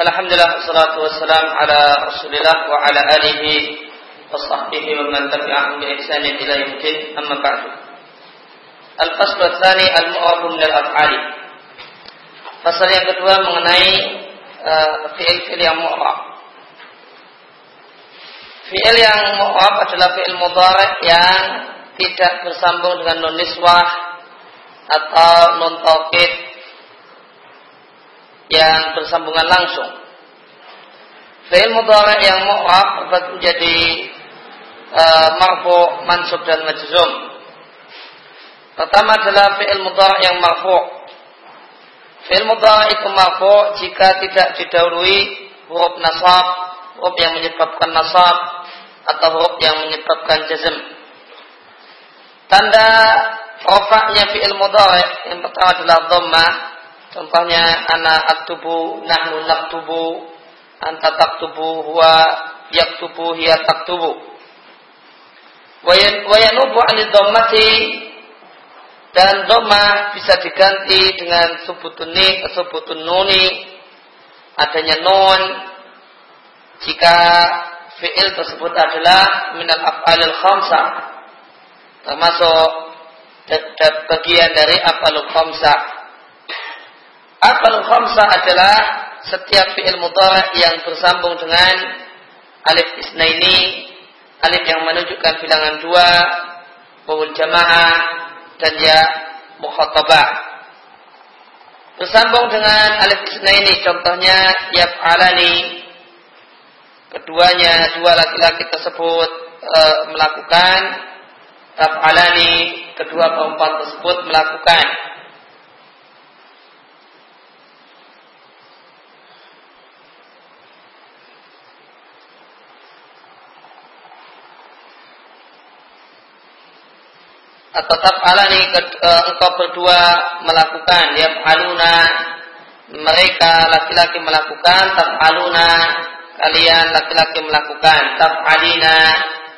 Alhamdulillah wassalatu wassalam ala Rasulillah wa ala alihi wa sahbihi wa man tabi'ahum bi ihsanin ila yaumil amma ba'du. Al-fasl tsani al-mu'rab min al-af'ali. Pasal yang kedua mengenai uh, fi'il-fi'il yang mu'rab. Fi'il yang mu'rab adalah fi'il mudhari' yang tidak bersambung dengan nun niswah atau nun taukid yang bersambungan langsung. Fi'il mudhari yang mu'rab menjadi uh, marfu, mansub dan majzum. Pertama adalah fi'il mudhari yang marfu. Fi'il mudhari itu marfu jika tidak didahului huruf nasab, huruf yang menyebabkan nasab atau huruf yang menyebabkan jazm. Tanda rofaknya fi'il mudhari yang pertama adalah dhammah Contohnya anak aktubu nahnu naktubu anta taktubu huwa yaktubu hiya taktubu. Wa yanubu anid dhammati dan doma bisa diganti dengan subutun ni, subutun nuni, adanya non jika fi'il tersebut adalah minal af'alil khamsah termasuk bagian dari af'alul khamsah Afal khamsa adalah setiap fi'il mudhari yang bersambung dengan alif isnaini, alif yang menunjukkan bilangan dua, wawul jamaah dan ya mukhatabah. Bersambung dengan alif isnaini contohnya yaf'alani. Keduanya dua laki-laki tersebut e, melakukan taf'alani, kedua perempuan tersebut melakukan tetap alani uh, engkau berdua melakukan ya aluna mereka laki-laki melakukan aluna kalian laki-laki melakukan alina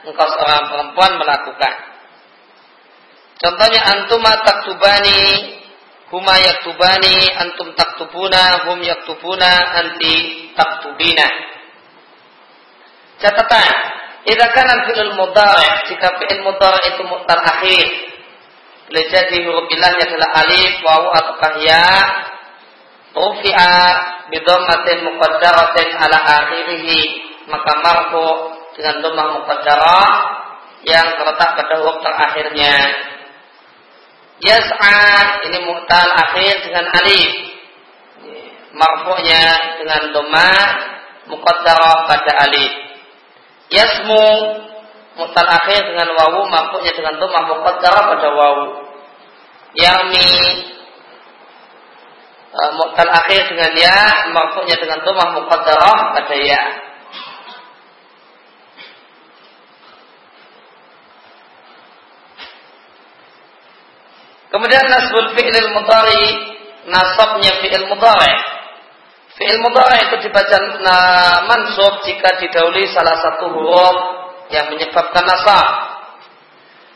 engkau seorang perempuan melakukan. Contohnya antuma taktubani huma yaktubani antum taktubuna hum yaktubuna anti taktubina. Catatan Jika kanan fi'il mudhari jika fi'il mudhari itu mu'tal akhir boleh jadi huruf ilahnya adalah alif, wawu atau ya. Rufi'a bidhammatin muqaddaratin ala akhirih maka marfu dengan dhammah muqaddarah yang terletak pada huruf terakhirnya. Yas'a ini mu'tal akhir dengan alif. Marfu'nya dengan dhammah muqaddarah pada alif. Yasmu mutal akhir dengan wawu makhluknya dengan dhammah muqaddarah pada wawu. Yami uh, mutal akhir dengan ya makhluknya dengan dhammah muqaddarah pada ya. Kemudian nasbul fi'il mudhari nasabnya fi'il mudhari Fi'il mudhari itu dibaca mansub jika didahului salah satu huruf yang menyebabkan nasab.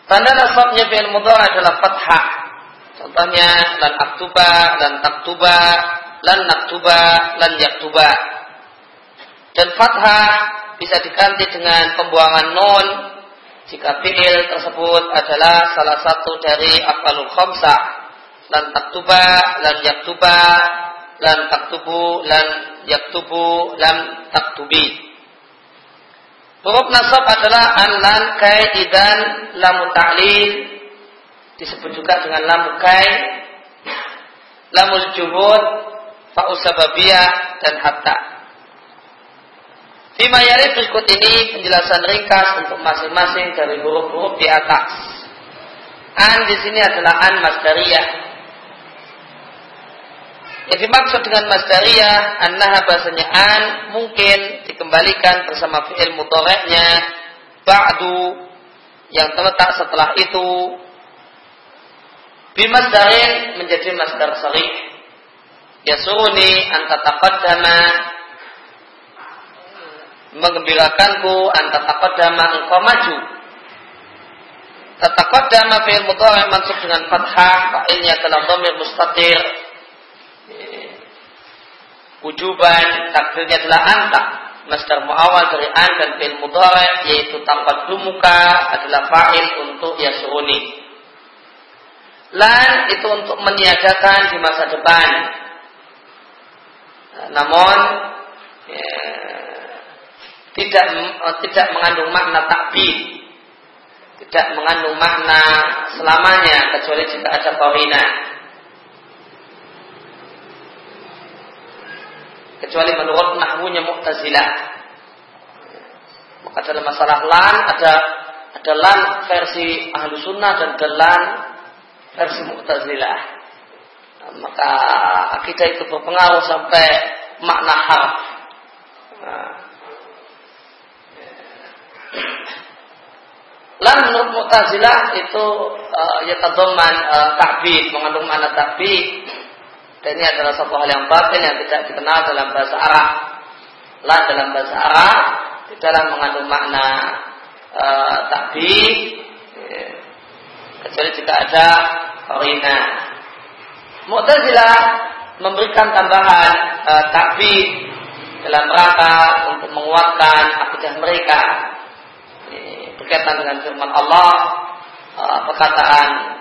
Tanda nasabnya fi'il mudhari adalah fathah. Contohnya lan aktuba, lan taktuba, lan naktuba, lan yaktuba. Dan fathah bisa diganti dengan pembuangan non jika fi'il tersebut adalah salah satu dari afalul khamsah. Lan taktuba, lan yaktuba, lan taktubu, lan yaktubu, lan taktubi. Huruf nasab adalah an-lan, kai, idan, lamu ta'lil. Disebut juga dengan lamu kai, lamul juhud, fa'us sababiyah, dan hatta. Fima yari berikut ini penjelasan ringkas untuk masing-masing dari huruf-huruf di atas. An di sini adalah an masdariyah yang dimaksud dengan masdariyah annaha bahasanya an mungkin dikembalikan bersama fi'il mudhari'nya ba'du yang terletak setelah itu. Bimasdarin menjadi masdar sarih. Yasuruni anta taqaddama mengembirakanku anta taqaddama engkau maju. Tataqaddama fi'il mudhari' mansub dengan fathah fa'ilnya adalah dhamir mustatir wujuban takdirnya adalah anta masdar muawal dari an dan fil mudhari yaitu tanpa dumuka adalah fa'il untuk yasuruni lan itu untuk meniadakan di masa depan. Namun ya, tidak tidak mengandung makna takbir. Tidak mengandung makna selamanya kecuali jika ada korina kecuali menurut nahwunya Mu'tazilah. Maka dalam masalah lan ada ada lan versi ahlu sunnah dan ada versi Mu'tazilah. Nah, maka akidah itu berpengaruh sampai makna harf. Nah. Lan menurut Mu'tazilah itu uh, ya tadoman uh, takbir, mengandung makna takbir dan ini adalah satu hal yang batin yang tidak dikenal dalam bahasa Arab. Lah dalam bahasa Arab di dalam mengandung makna e, takbir ya, kecuali jika ada korina. Mu'tazilah memberikan tambahan e, takbir dalam rangka untuk menguatkan akidah mereka berkaitan dengan firman Allah e, perkataan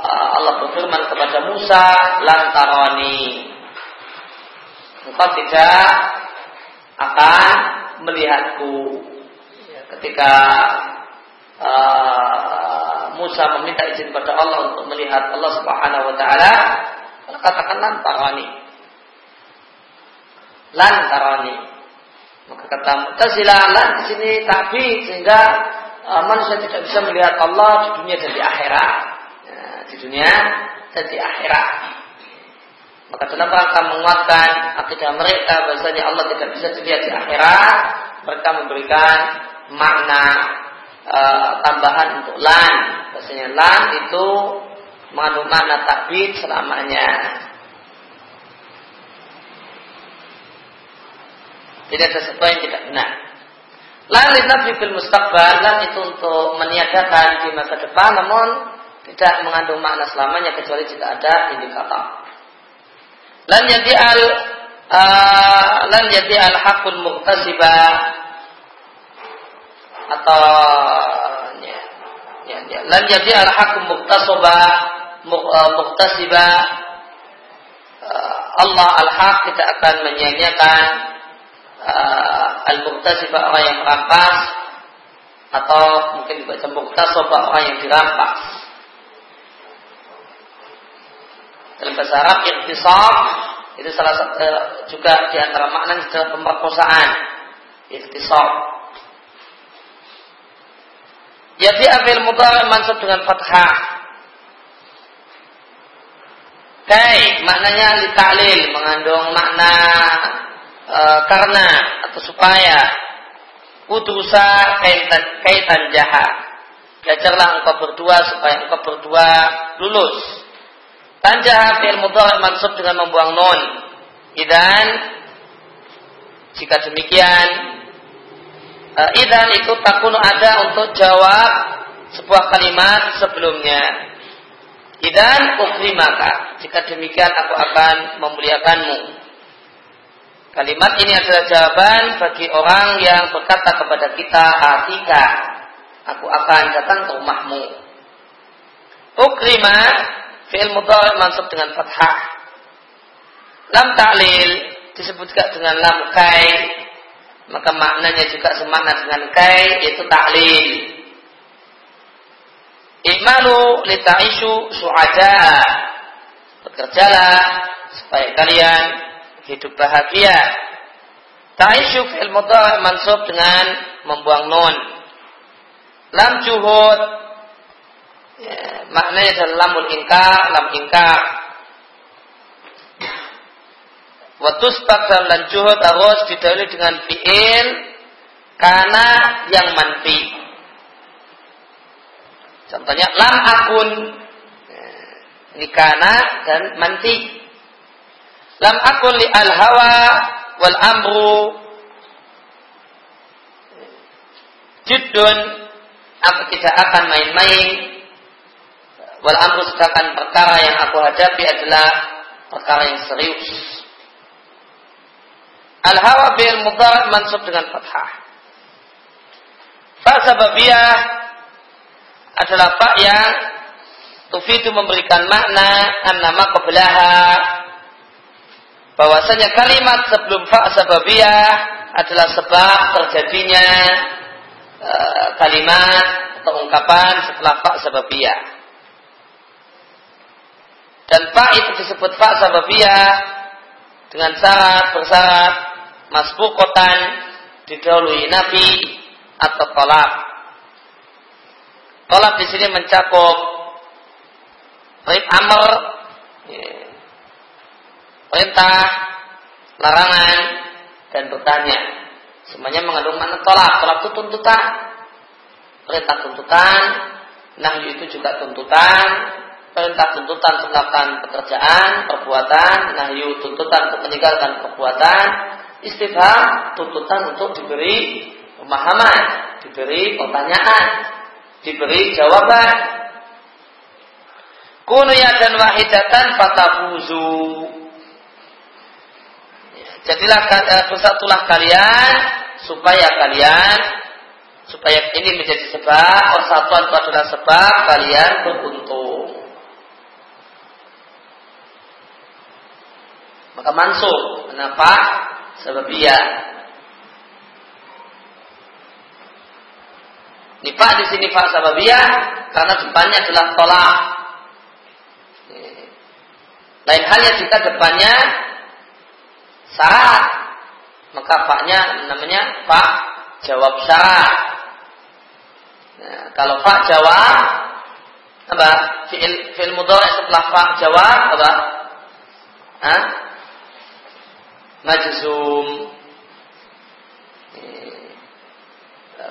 Allah berfirman kepada Musa, lantaroni. Engkau tidak akan melihatku. Ketika uh, Musa meminta izin kepada Allah untuk melihat Allah Subhanahu Wa Taala, katakan lantaroni. Lantaroni. Maka kata Mu'tazilah, lan di sini tapi sehingga uh, manusia tidak bisa melihat Allah di dunia dan di akhirat di dunia dan di akhirat. Maka dalam rangka menguatkan akidah mereka bahasanya Allah tidak bisa dilihat di akhirat, mereka memberikan makna e, tambahan untuk lan. Bahasanya lan itu mengandung makna takbir selamanya. Tidak sesuatu yang tidak benar. Lan linafsi fil mustaqbal, lan itu untuk meniadakan di masa depan, namun tidak mengandung makna selamanya kecuali jika ada indikator. Lan jadi al uh, lan jadi al hakul muktasiba atau ya, ya, ya. lan jadi al hakul muktasoba uh, muktasiba uh, Allah al haq tidak akan menyanyiakan uh, al muktasiba orang yang merampas atau mungkin dibaca muktasoba orang yang dirampas dalam bahasa Arab ikhtisar itu salah satu eh, juga di antara makna adalah pemerkosaan. Ikhtisar jadi afil mudhari mansub dengan fathah. Kai maknanya litalil mengandung makna e, karena atau supaya. Utusa kaitan kaitan jahat. Belajarlah engkau berdua supaya engkau berdua lulus Tanjah fi'il mudhari maksud dengan membuang nun. Idan jika demikian uh, idan itu takunu ada untuk jawab sebuah kalimat sebelumnya. Idan ukrimaka. Jika demikian aku akan memuliakanmu. Kalimat ini adalah jawaban bagi orang yang berkata kepada kita Atika Aku akan datang ke rumahmu Ukrima Fi'il mudhari mansub dengan fathah. Lam ta'lil disebut juga dengan lam kai. Maka maknanya juga semakna dengan kai yaitu ta'lil. I'malu lita'ishu su'ada. Bekerjalah supaya kalian hidup bahagia. Ta'ishu fi'il mudhari mansub dengan membuang nun. Lam juhud Ya, maknanya adalah lamul ingkar, lam ingkar. Waktu sepak dalam dan juhud harus didahului dengan fi'il karena yang manfi. Contohnya lam akun ini kana dan manfi. Lam akun li al hawa wal amru judun aku tidak akan main-main Wal amru sedangkan perkara yang aku hadapi adalah perkara yang serius. Al-hawa bil mudhari mansub dengan fathah. Fa sababiyah adalah fa yang tufidu memberikan makna an-nama qablaha bahwasanya kalimat sebelum fa sababiyah adalah sebab terjadinya uh, kalimat atau ungkapan setelah fa sababiyah. Dan fa itu disebut fa sababiyah dengan syarat bersyarat masbukotan didahului nabi atau tolak. Tolak di sini mencakup perintah amr, perintah, larangan, dan bertanya. Semuanya mengandung makna tolak. Tolak itu tuntutan. Perintah tuntutan, nahyu itu juga tuntutan, perintah tuntutan untuk melakukan pekerjaan, perbuatan, nahyu tuntutan untuk meninggalkan perbuatan, istifham tuntutan untuk diberi pemahaman, diberi pertanyaan, diberi jawaban. Kunuya dan wahidatan fatafuzu. Jadilah eh, bersatulah kalian supaya kalian supaya ini menjadi sebab persatuan itu adalah sebab kalian beruntung. Maka masuk. Kenapa? Sebab iya. Nifak di sini fa sababiyah karena depannya adalah tolak. Lain halnya jika depannya syarat, maka faknya namanya pak jawab syarat. Nah, kalau pak jawab apa? Fi'il fi'il mudhari setelah pak jawab apa? Hah? Majzum.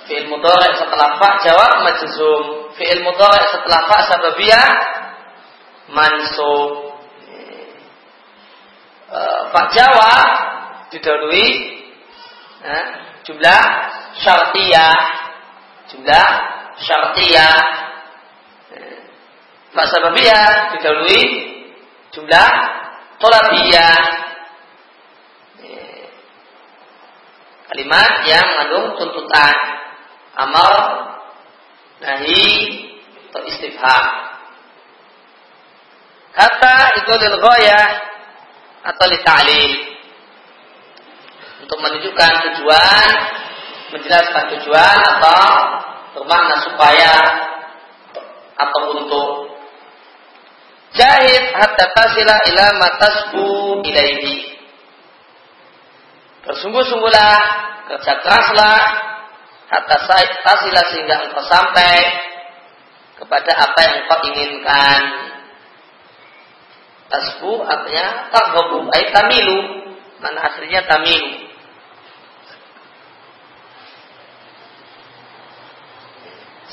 Fi'il mudhari setelah fa jawab majzum. Fi'il mudhari setelah fa sababiyah mansub. Pak jawab didahului eh, jumlah syartiyah jumlah syartiyah Pak sababiyah didahului jumlah tolabiyah kalimat yang mengandung tuntutan amal nahi atau istifham kata itu lil atau li untuk menunjukkan tujuan menjelaskan tujuan atau bermakna supaya atau untuk. Jahid hatta tasila ila matasbu ilaihi bersungguh-sungguhlah kerja keraslah hatta tasila sehingga engkau sampai kepada apa yang engkau inginkan. Tasbu artinya tarhabu ay tamilu. Mana aslinya tamilu?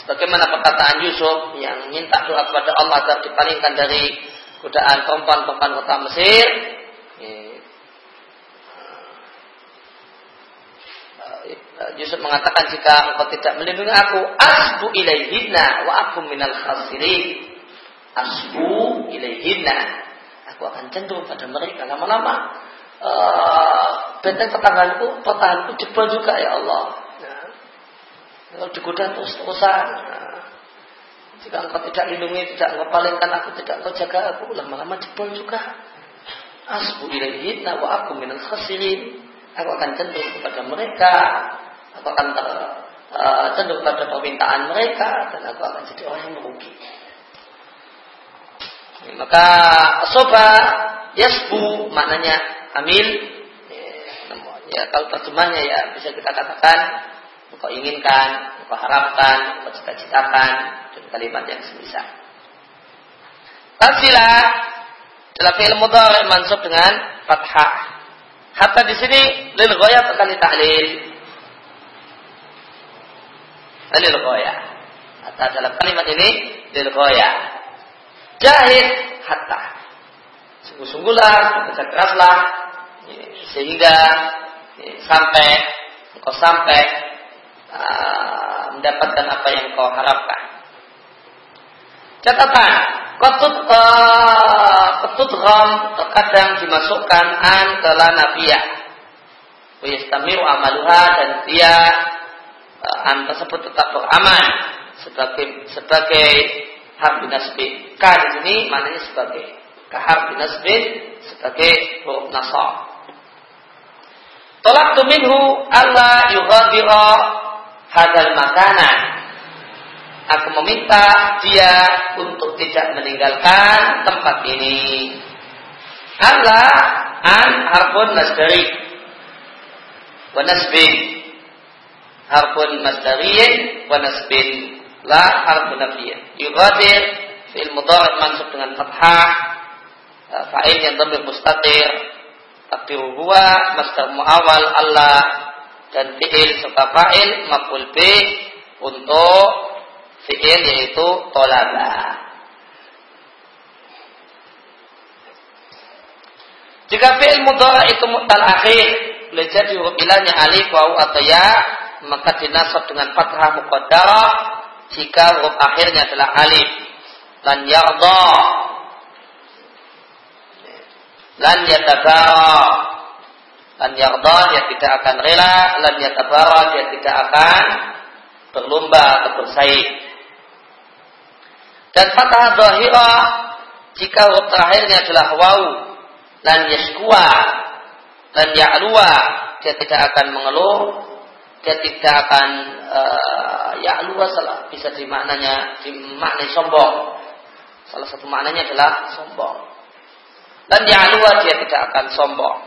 Sebagaimana perkataan Yusuf yang minta doa kepada Allah agar dipalingkan dari godaan perempuan-perempuan kota Mesir Yusuf mengatakan jika engkau tidak melindungi aku asbu ilaihina wa aku minal khasirin. Asbu ilaihina aku akan cenderung pada mereka. Lama-lama uh, benteng pertahananku pertahananku jebol juga ya Allah. Ya. kalau digoda terus-terusan. Nah, jika engkau tidak lindungi tidak engkau palingkan aku tidak engkau jaga aku lama-lama jebol juga. Asbu ilaihina wa aku minal khasirin aku akan cenderung kepada mereka aku akan ter, uh, cenderung pada permintaan mereka dan aku akan jadi orang yang merugi maka soba yasbu maknanya amil. Ya, kalau terjemahnya ya bisa kita katakan engkau inginkan, engkau harapkan, engkau cita-citakan dan kalimat yang semisal. Tafsilah dalam fi'il mudhari mansub dengan fathah. Hatta di sini lil ghayat akan ditahlil. Lil ghayat. Hatta dalam kalimat ini lil ghayat. Jahid hatta. Sungguh-sungguhlah, bekerja keraslah, sehingga sampai engkau sampai uh, mendapatkan apa yang kau harapkan. Catatan, ketut uh, ketut ram terkadang dimasukkan an ke lanabiyah. Wayastamiru amaluha dan dia uh, an tersebut tetap beraman sebagai sebagai harfi nasbin. Ka di sini maknanya sebagai ka harfi nasbin sebagai huruf nasab. Tolak minhu Allah yughadira hadal makanan. Aku meminta dia untuk tidak meninggalkan tempat ini. Allah an harfun masdari. Wa nasbin. Harfun masdariyin wa nasbin. La harfu nafiyah. Yughadir fi'il mudhari' mansub dengan fathah. Eh, fa'il yang dhamir mustatir. Takdir huwa masdar muawal Allah. Dan fi'il serta fa'il maf'ul b untuk fi'il yaitu tolaba. Jika fi'il mudhari itu mutal akhir, boleh jadi huruf ilahnya alif, waw atau ya, maka dinasab dengan fathah muqaddarah jika huruf akhirnya adalah alif. Lan yarda lan yatabara lan yarda dia tidak akan rela. Lan yatabara dia tidak akan berlomba atau bersaing dan fathah zahira jika huruf terakhirnya adalah waw lan yashkuwa lan ya'luwa dia tidak akan mengeluh dia tidak akan uh, ya luas salah bisa dimaknanya dimaknai sombong. Salah satu maknanya adalah sombong. Dan ya luas dia tidak akan sombong.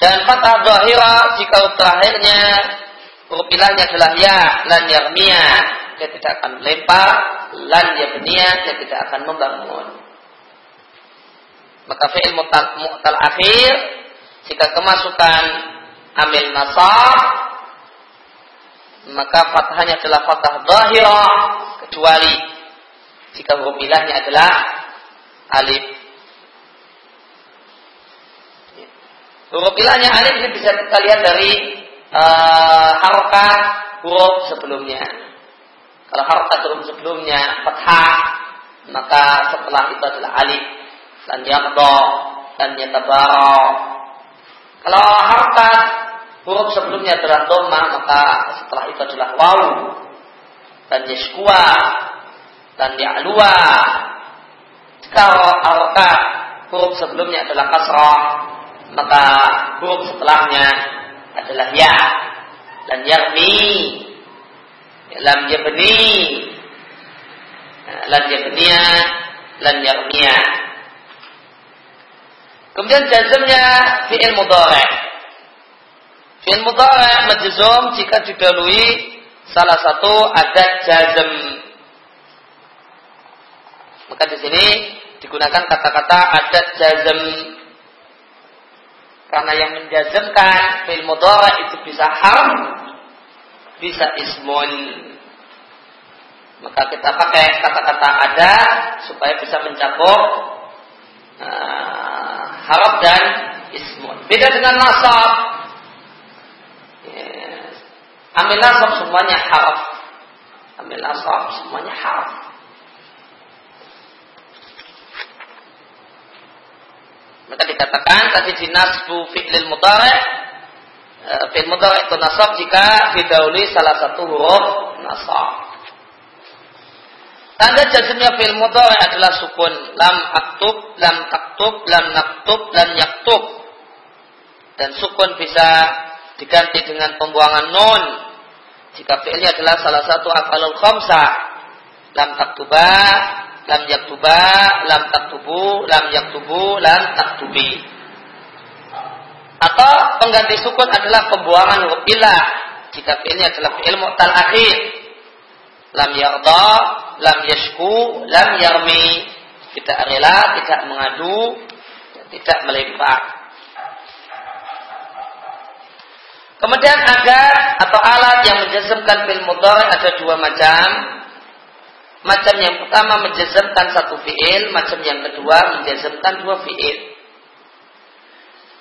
Dan kata zahira jika terakhirnya huruf adalah ya lan yarmia dia tidak akan melempar lan yabniya dia tidak akan membangun. Maka fi'il mu'tal, akhir jika kemasukan amil nasab maka fathahnya adalah fathah zahirah kecuali jika huruf adalah alif. Huruf ilahnya alif ini bisa kita lihat dari uh, harokat huruf sebelumnya. Kalau harokat huruf sebelumnya fathah, maka setelah itu adalah alif. Dan yaqda, dan yatabara. Kalau harokat huruf sebelumnya adalah dhamma maka setelah itu adalah waw dan yashkuwa dan ya'luwa jika harokat huruf sebelumnya adalah kasrah maka huruf setelahnya adalah ya dan yarmi lam yabni lam yabniya lam yarmiya kemudian jazmnya fi'il mudhari' Fi'il mudhari' majzum jika didahului salah satu adat jazm. Maka di sini digunakan kata-kata adat jazm. Karena yang menjazmkan fi'il mudhari' itu bisa harf, bisa ismun. Maka kita pakai kata-kata ada supaya bisa mencakup uh, harap dan ismun. Beda dengan nasab Ambil nasab semuanya haraf. Ambil nasab semuanya haraf. Maka dikatakan tadi di nasbu fi'lil mudhari' fi'il mudhari' itu nasab jika didahului salah satu huruf nasab. Tanda jazmnya fi'il mudhari' adalah sukun lam aktub, lam taktub, lam naktub, lam yaktub. Dan sukun bisa diganti dengan pembuangan nun jika fi'ilnya adalah salah satu afalul khamsa lam taktuba lam yaktuba lam taktubu lam yaktubu lam taktubi atau pengganti sukun adalah pembuangan ilah jika fi'ilnya adalah fi'il mu'tal akhir lam yarda lam yashku lam yarmi tidak rela tidak mengadu tidak melempar Kemudian ada atau alat yang menjazmkan fil mudhari ada dua macam. Macam yang pertama menjazmkan satu fiil, macam yang kedua menjazmkan dua fiil.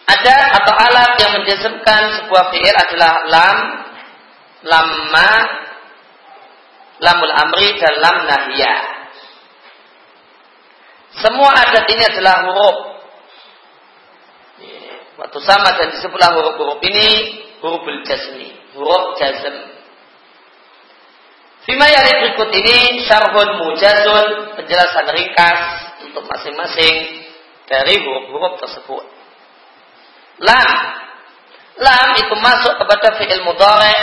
Ada atau alat yang menjazmkan sebuah fiil adalah lam, lamma, lamul amri dan lam nahiyah. Semua adat ini adalah huruf Waktu sama dan disebutlah huruf-huruf ini huruf jazmi, huruf jazm. Fima yang berikut ini syarhun mujazun, penjelasan ringkas untuk masing-masing dari huruf-huruf tersebut. Lam, lam itu masuk kepada fi'il mudhari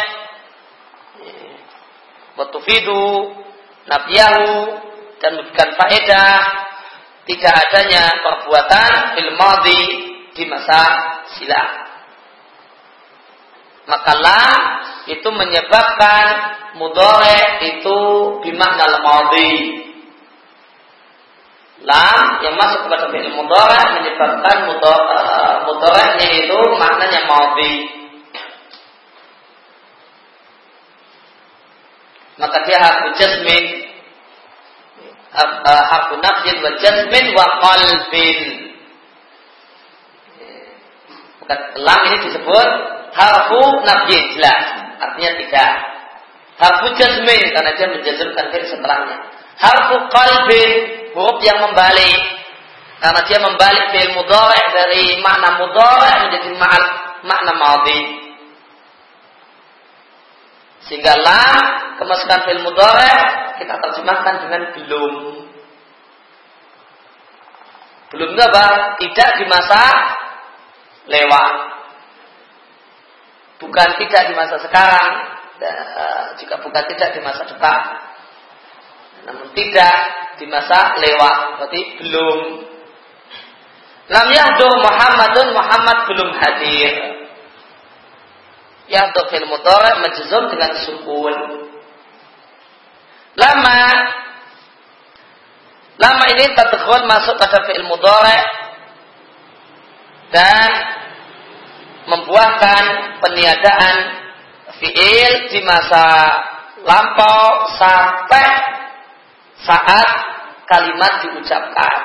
watufidu nabiyahu dan memberikan faedah tidak adanya perbuatan fil di masa silam. Maka lam itu menyebabkan mudore itu bimakna al-madhi. Lam yang masuk kepada fi'il mudore menyebabkan mudore itu maknanya madhi. Maka dia harus jasmin harfu nafsin wa jasmin wa qalbin lam ini disebut harfu nafyi jelas. Artinya tidak. Harfu jazmin karena dia menjazmkan fi'il setelahnya. Harfu qalbin huruf yang membalik karena dia membalik fi'il mudhari dari makna mudhari menjadi makna madhi. Sehingga lam kemasukan fi'il mudhari kita terjemahkan dengan belum. Belum apa? Tidak di masa lewat. Bukan tidak di masa sekarang, juga bukan tidak di masa depan. Namun tidak di masa lewat, berarti belum. Lam yahdu Muhammadun Muhammad belum hadir. Yahdu fil mudhari majzum dengan sukun. Lama Lama ini tadkhul masuk pada fi'il mudhari dan membuahkan peniadaan fiil di masa lampau sampai saat kalimat diucapkan.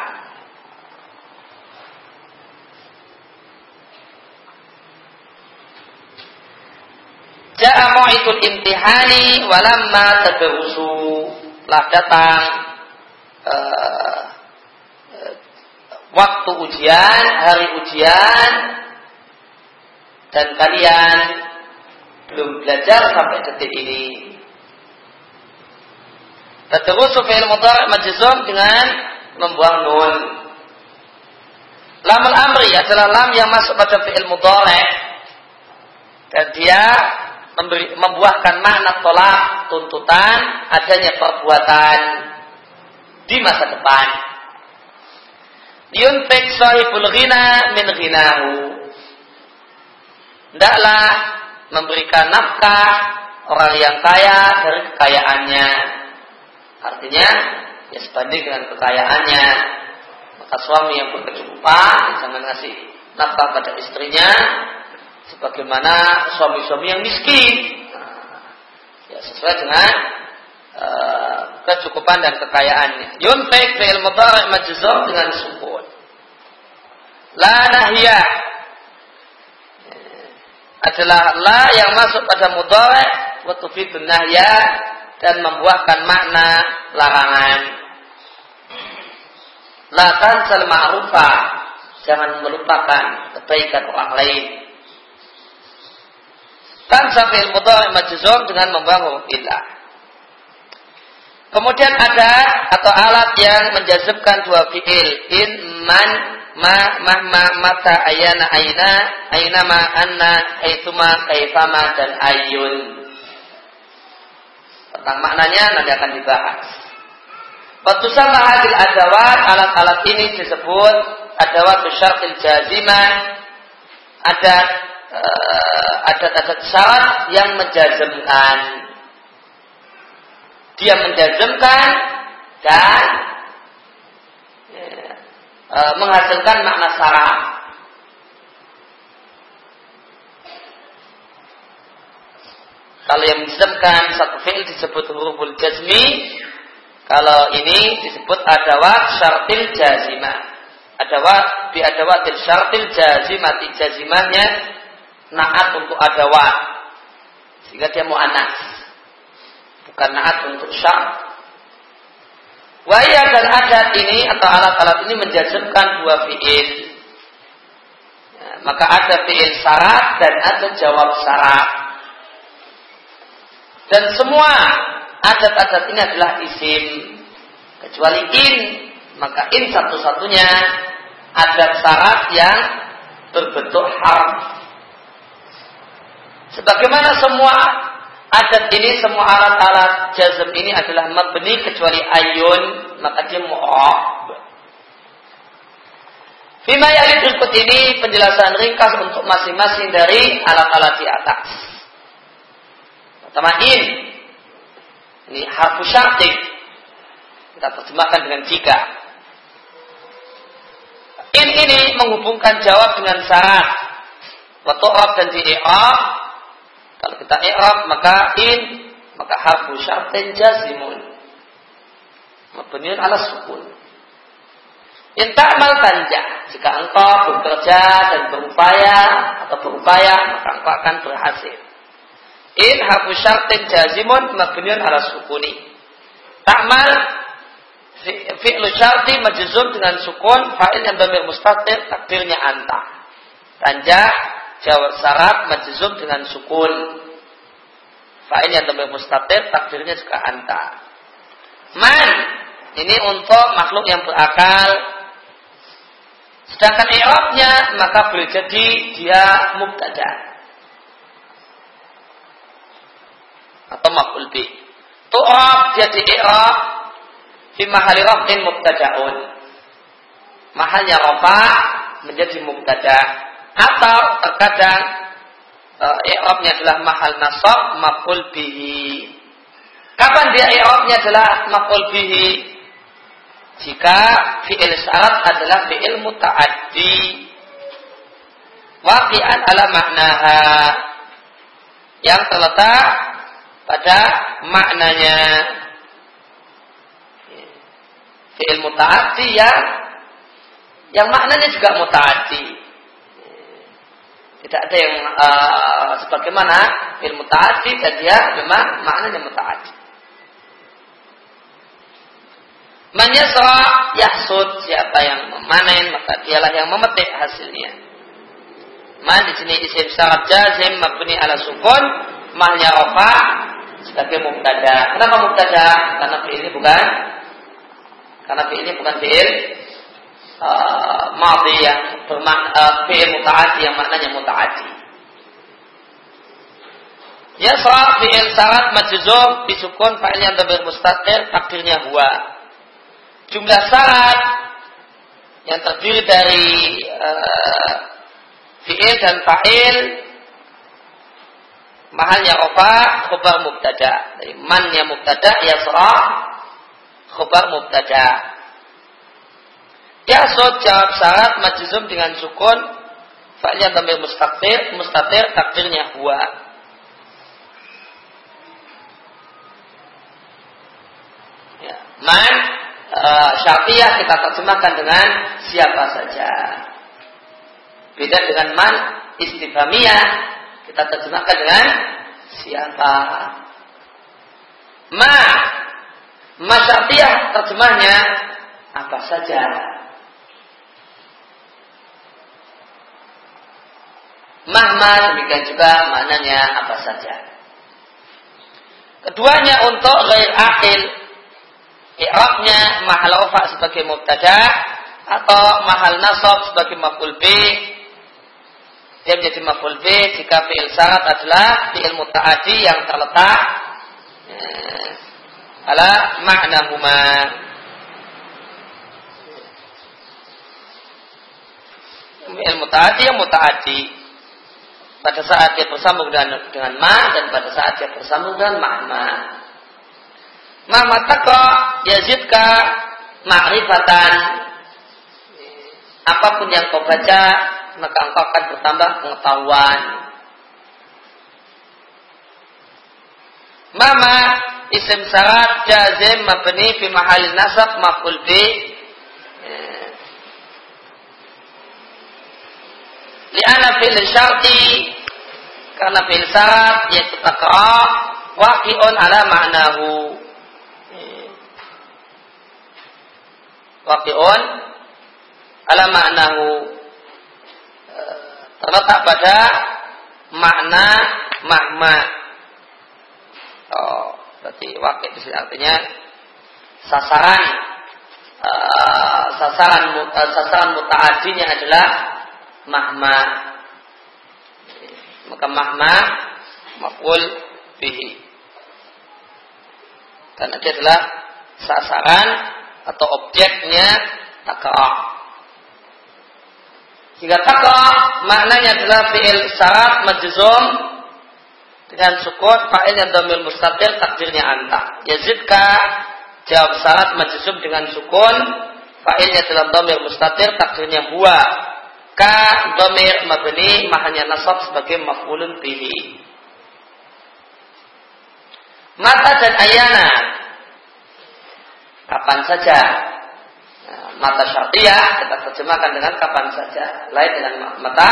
Ja'a itu imtihani walamma tadrusu lah datang uh, waktu ujian, hari ujian, dan kalian belum belajar sampai detik ini. Terus fi'il mudhari majzum dengan membuang nun. Lam amri adalah lam yang masuk pada fi'il mudhari dan dia memberi, membuahkan makna tolak tuntutan adanya perbuatan di masa depan. Yunfik sahibul ghina min ghinahu. Tidaklah memberikan nafkah orang yang kaya dari kekayaannya. Artinya, ya sebanding dengan kekayaannya. Maka suami yang berkecukupan jangan ngasih nafkah pada istrinya sebagaimana suami-suami yang miskin. Ya sesuai dengan uh, kecukupan dan kekayaannya. Yunfik fi'il mudhari' majzum dengan sukun. La nahya adalah la yang masuk pada mudhari wa tufidun nahya dan membuahkan makna larangan. La tansal ma'rufah jangan melupakan kebaikan orang lain. Tansa fil mudhari majzum dengan membuang huruf illah. Kemudian ada atau alat yang menjazibkan dua fiil in man ma mahma mata ayana aina aina ma anna aituma kaifama dan ayun tentang maknanya nanti akan dibahas. Waktu sama hadil adawat alat-alat ini disebut adawat syartil jazimah. Ada uh, adat-adat syarat yang menjazmkan. Dia menjazmkan dan e, menghasilkan makna syarat. Kalau yang disebutkan satu fi'il disebut huruful jazmi, kalau ini disebut adawat syartil jazimah. Adawat bi adawatil syartil jazimati jazimahnya naat untuk adawat. Sehingga dia mu'anas. Bukan naat untuk syart. Waya dan adat ini atau alat-alat ini menjazmkan dua fiil. Ya, maka ada fi'il syarat dan ada jawab syarat. Dan semua adat-adat ini adalah isim. Kecuali in, maka in satu-satunya adat syarat yang berbentuk harf. Sebagaimana semua adat ini, semua alat-alat jazm ini adalah mabni kecuali ayun, maka dia mu'ab. Fima yang berikut ini penjelasan ringkas untuk masing-masing dari alat-alat di atas. Pertama in. Ini harfu syartik. Kita terjemahkan dengan jika. In ini menghubungkan jawab dengan syarat. Watu'ab dan di Kalau kita i'rab maka in maka harfu syartin jazimun. Mabniun ala sukun. Ta'mal tanja. Jika engkau bekerja dan berupaya atau berupaya, maka engkau akan berhasil. In hafu syartin jazimun mabniun ala sukuni. Ta'mal fi'lu syarti majzum dengan sukun fa'il yang dhamir mustatir takdirnya anta. Tanja jawab syarat majzum dengan sukun. Fa'il yang dhamir mustatir takdirnya juga anta. Man ini untuk makhluk yang berakal Sedangkan i'rabnya maka boleh jadi dia mubtada atau maf'ul bi. Tu'rab jadi i'rab fi mahali raf'in mubtada'un. Mahalnya rafa menjadi mubtada atau terkadang uh, i'rabnya adalah mahal nasab maf'ul bihi. Kapan dia i'rabnya adalah maf'ul bihi? jika fi'il syarat adalah fi'il muta'addi waqi'an ala maknaha yang terletak pada maknanya. Fi'il muta'addi yang yang maknanya juga muta'addi. Tidak ada yang uh, sebagaimana fi'il muta'addi dan dia memang maknanya muta'addi. Menyesra yahsud. Siapa yang memanen maka dialah yang memetik hasilnya. Man di sini isim syarat jazim mabni ala sukun mahnya rofa sebagai mubtada. Kenapa mubtada? Karena ini bukan karena ini bukan fi'il uh, madhi yang bermakna uh, fi'il mutaati yang maknanya mutaati. Ya fi'il syarat majzum fa'il yang bermustaqil takdirnya huwa jumlah syarat yang terdiri dari uh, fi'il dan fa'il mahalnya rofa khobar mubtada. Dari mannya mubtada ya surah khobar ya so jawab syarat majzum dengan sukun. Fa'ilnya tampil mustatir mustatir takdirnya huwa. Ya man uh, syartiyah kita terjemahkan dengan siapa saja. Beda dengan man istifhamiyah kita terjemahkan dengan siapa. Ma ma syartiyah terjemahnya apa saja. Mahma demikian juga maknanya apa saja. Keduanya untuk ghair akil i'rabnya mahal sebagai mubtada atau mahal nasab sebagai maf'ul b dia menjadi maf'ul b jika fi'il syarat adalah fi'il muta'adi yang terletak eh, ala makna huma fi'il muta'adi yang muta'adi pada saat dia bersambung dengan, dengan ma dan pada saat dia bersambung dengan makna Mamataka yazidka ma'rifatan. Apa pun yang kau baca, maka engkau akan bertambah pengetahuan. Mama isim syarat jazim mabni fi mahal nasab maf'ul bi. Liana fil syarti karena fil syarat yaitu takra waqi'un ala ma'nahu. Waqi'un ala ma'nahu terletak pada makna mahma. Oh, berarti wakil sini artinya sasaran uh, sasaran uh, sasaran mutaadinya adalah mahma. Maka mahma maf'ul bihi. Karena dia adalah sasaran atau objeknya takra. Jika takwa maknanya adalah fi'il syarat majzum dengan sukun fa'il yang domil mustatir takdirnya anta. Yazidka jawab syarat majzum dengan sukun fa'ilnya dalam domir mustatir takdirnya huwa. Ka domir mabni mahanya nasab sebagai maf'ulun bihi. Mata dan ayana kapan saja mata syartiyah kita terjemahkan dengan kapan saja. Lain dengan mata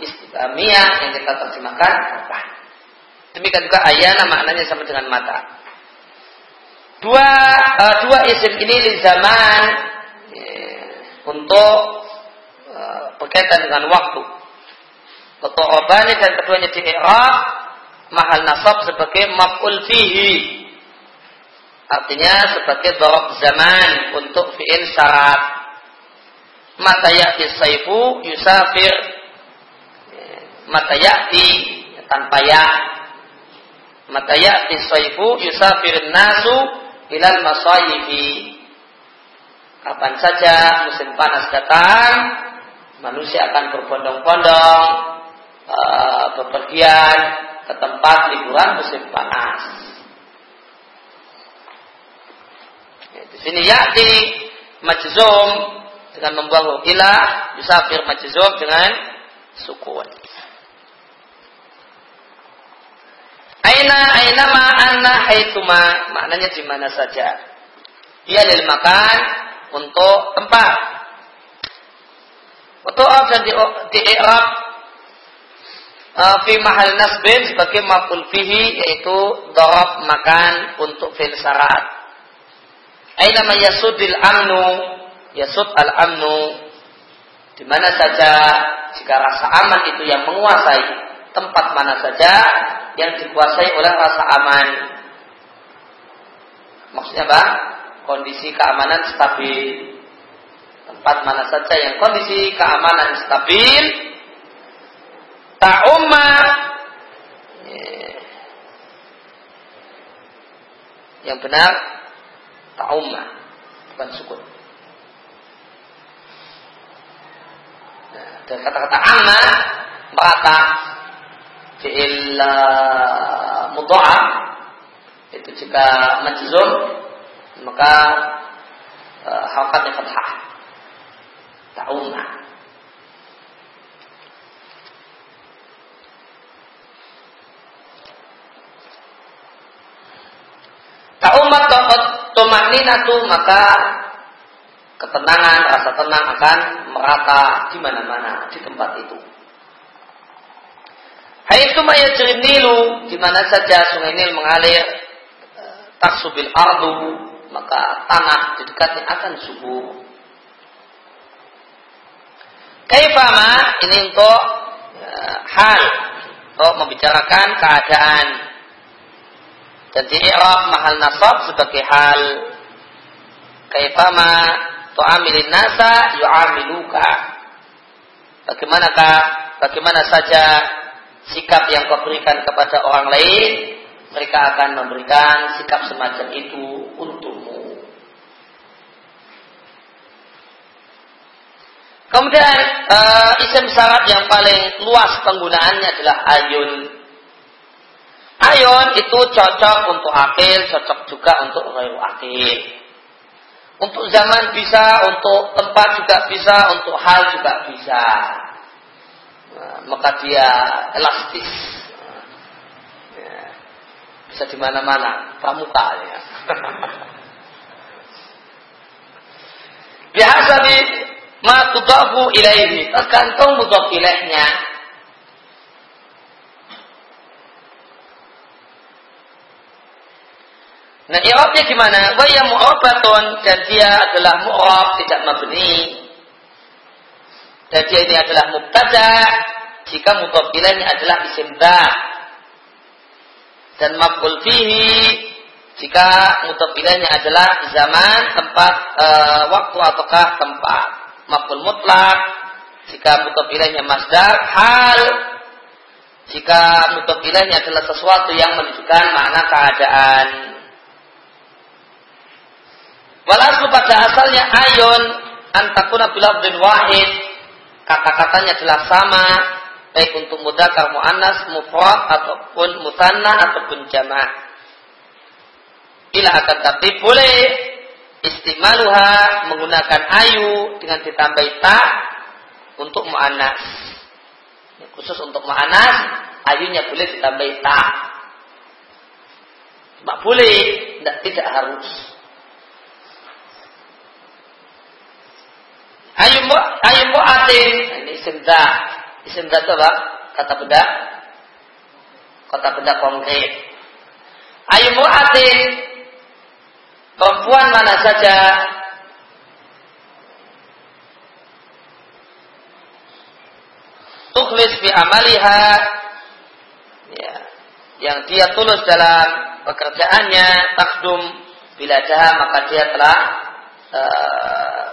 istifhamiyah yang kita terjemahkan kapan. Demikian juga ayana maknanya sama dengan mata. Dua uh, dua isim ini di zaman uh, untuk uh, berkaitan dengan waktu. Obani dan keduanya di mahal nasab sebagai maf'ul fihi Artinya sebagai dorok zaman untuk fi'il syarat. Mata ya'ti saifu yusafir. Mata ya'ti tanpa ya. Mata ya'ti saifu yusafir nasu ilal masayifi. Kapan saja musim panas datang, manusia akan berbondong-bondong, uh, bepergian ke tempat liburan musim panas. Sini yakti majzum dengan membawa ila yusafir majzum dengan sukun. Aina aina ma anna haituma maknanya di mana saja. Ia lil makan untuk tempat. Untuk dan di, i'rab uh, fi mahal nasbin sebagai maf'ul fihi yaitu darab makan untuk fil syarat. Aina yasudil amnu, yasud al amnu, di mana saja jika rasa aman itu yang menguasai tempat mana saja yang dikuasai oleh rasa aman. Maksudnya apa? Kondisi keamanan stabil. Tempat mana saja yang kondisi keamanan stabil. Ta'umma yang benar ta'umma. Bukan sukun. Nah, dan kata-kata amma merata fi'il uh, mudha'af itu jika majzum maka uh, harokatnya fathah. Ta'umma. Ta'umat tuh maka ketenangan, rasa tenang akan merata di mana-mana di tempat itu. Hai itu yajrin nilu di mana saja sungai Nil mengalir eh, taksubil ardu maka tanah di dekatnya akan subur. Kaifama ini untuk uh, hal untuk membicarakan keadaan dan di i'rab mahal nasab sebagai hal. Kaifama tu'amilin nasa yu'amiluka. Bagaimanakah bagaimana saja sikap yang kau berikan kepada orang lain mereka akan memberikan sikap semacam itu untukmu. Kemudian uh, isim syarat yang paling luas penggunaannya adalah ayun Ayon itu cocok untuk akil, cocok juga untuk rayu akil. Untuk zaman bisa, untuk tempat juga bisa, untuk hal juga bisa. Nah, maka dia elastis. Ya. Bisa di mana-mana, pramuka ya. Biasa di ma ilaihi, tergantung mudhaf ilaihnya. Nah, i'rabnya gimana? Wa ya mu'rabatun dan dia adalah mu'rab tidak mabni. Dan dia ini adalah mubtada jika mudhaf adalah isim dan maf'ul fihi jika mudhaf adalah zaman, tempat, e, waktu ataukah tempat. Maf'ul mutlak jika mudhaf masdar, hal jika mudhaf adalah sesuatu yang menunjukkan makna keadaan. Walau pada asalnya ayun antakuna bilabdin wahid kata-katanya adalah sama baik untuk mudakar muannas mufrad ataupun mutanna ataupun jamaah. Bila akan tapi boleh istimaluha menggunakan ayu dengan ditambahi ta untuk muannas. Khusus untuk muannas ayunya boleh ditambahi ta. Cuma boleh, tidak, tidak harus. Ayu ayu atin ini isim Isim itu apa? Kata benda. Kata benda konkret. Ayu mu'atin. Perempuan mana saja. Tukhlis fi amaliha. Ya. Yang dia tulus dalam pekerjaannya. Takdum bila jahat maka dia telah uh,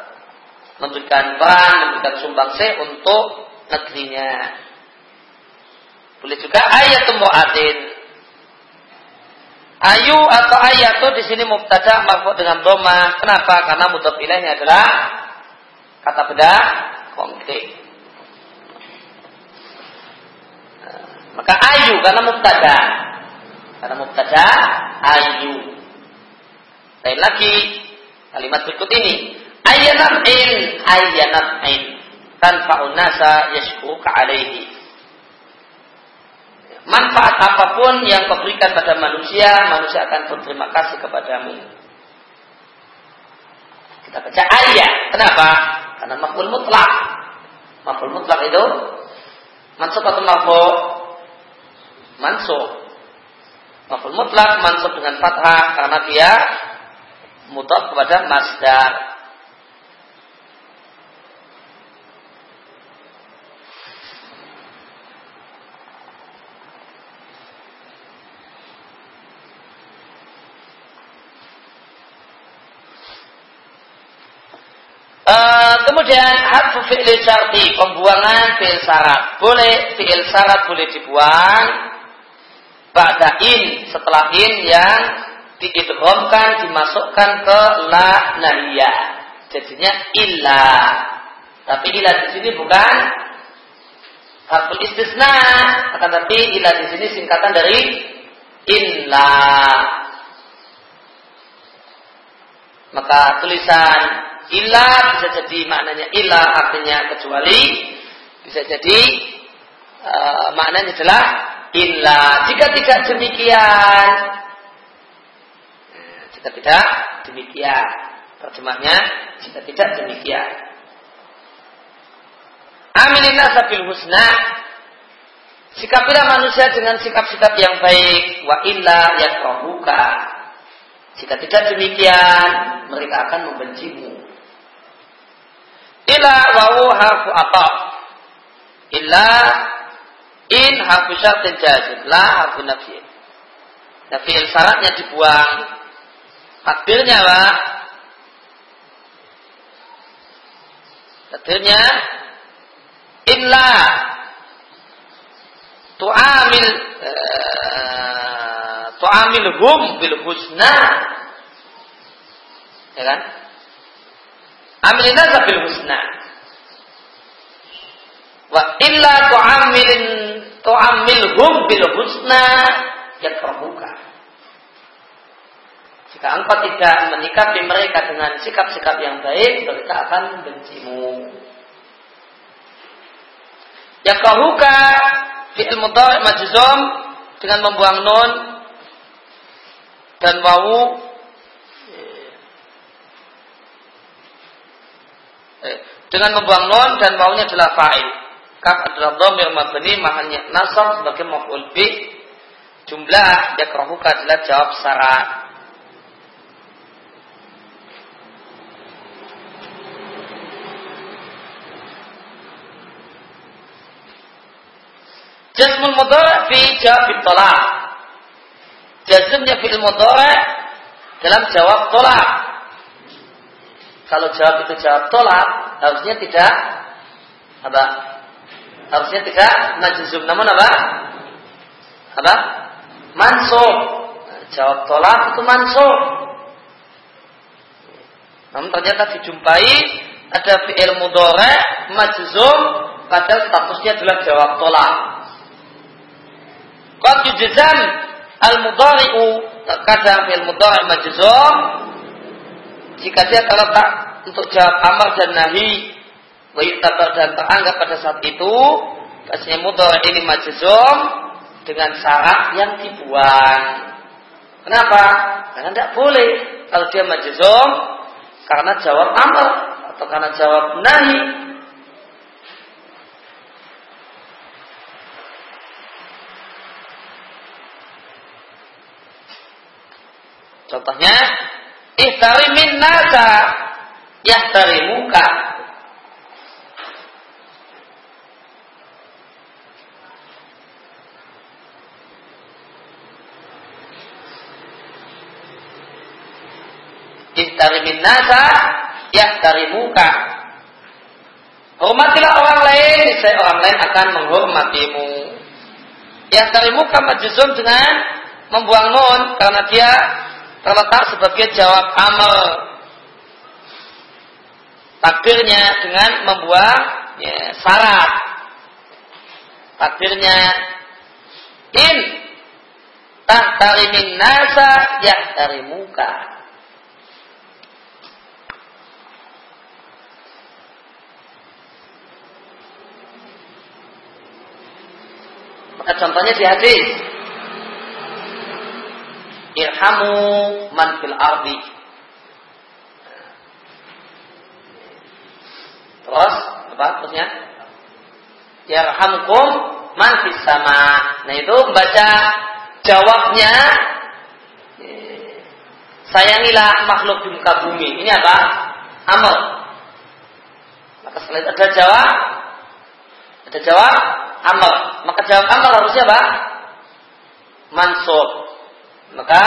memberikan peran, memberikan sumbangsi untuk negerinya. Boleh juga ayat mu'atin. Ayu atau ayat itu di sini mubtada marfu dengan doma. Kenapa? Karena mudhaf ilaihnya adalah kata benda konkret. Maka ayu karena mubtada. Karena mubtada ayu. Lain lagi kalimat berikut ini. Ayyanam'in ayyanam'in tanfa'un nasa yashkuka alaihi. Manfaat apa pun yang kau berikan pada manusia, manusia akan berterima kasih kepadamu. Kita baca ayat. Kenapa? Karena makhluk mutlak. Makhluk mutlak itu mansub atau makhluk? Mansub. Makhluk mutlak mansub dengan fathah karena dia mutlak kepada masdar. Uh, kemudian harfu fi'il syarti, pembuangan fi'il syarat. Boleh fi'il syarat boleh dibuang pada in, setelah in yang diidghamkan dimasukkan ke la nahiyah. Jadinya illa. Tapi illa di sini bukan harfu istisna, akan tapi illa di sini singkatan dari illa. Maka tulisan Ila bisa jadi maknanya ila artinya kecuali bisa jadi uh, maknanya adalah illa. Jika tidak demikian, jika tidak demikian, terjemahnya jika tidak demikian. Amilin nasabil husna. Sikapilah manusia dengan sikap-sikap yang baik. Wa illa yakrahuka. Jika tidak demikian, mereka akan membencimu. Ila wawu harfu apa? Illa in harfu syartin jazim. La harfu nafi. Nafi syaratnya dibuang. Takdirnya pak. Takdirnya illa tu'amil uh, tu'amil hum bil husna ya kan Amilina bil husna. Wa illa tu'amilin tu'amilhum bil husna yakrahuka. Jika engkau tidak menikapi mereka dengan sikap-sikap yang baik, mereka akan membencimu. Yakrahuka fi'il mudhari majzum dengan membuang nun dan wawu Eh, dengan membuang non dan maunya adalah fa'il. Kaf adalah dhamir mabni mahalnya nasab sebagai maf'ul bi. Jumlah yakrahuka adalah jawab syarat. Jazmul mudhari fi jawab tolak. Jazmnya fi'il mudhari dalam jawab tolak. Kalau jawab itu jawab tolak, harusnya tidak apa? Harusnya tidak majzum. Namun apa? Apa? Mansub. Jawab tolak itu mansub. Namun ternyata dijumpai ada fi'il mudhari majzum padahal statusnya adalah jawab tolak. Qad yujzam al-mudhari'u terkadang fi'il mudhari majzum jika dia terletak untuk jawab amar dan nahi wa dan teranggap pada saat itu Pastinya mudhari ini majzum dengan syarat yang dibuang. Kenapa? Karena tidak boleh kalau dia majzum karena jawab amar atau karena jawab nahi. Contohnya, ihtarimin nasa yahtarimuka. Ihtarimin nasa muka. Hormatilah orang lain, saya orang lain akan menghormatimu. muka majuzum dengan membuang nun karena dia terletak sebagai jawab amr. Takdirnya dengan membuang ya, syarat. Takdirnya in tahtarimin nasa muka. Maka contohnya di hadis. Irhamu man fil ardi. Terus apa terusnya? Yarhamkum man fis sama. Nah itu baca jawabnya sayangilah makhluk di muka bumi. Ini apa? Amal. Maka setelah itu ada jawab. Ada jawab amal. Maka jawab amal harusnya apa? Mansub. Maka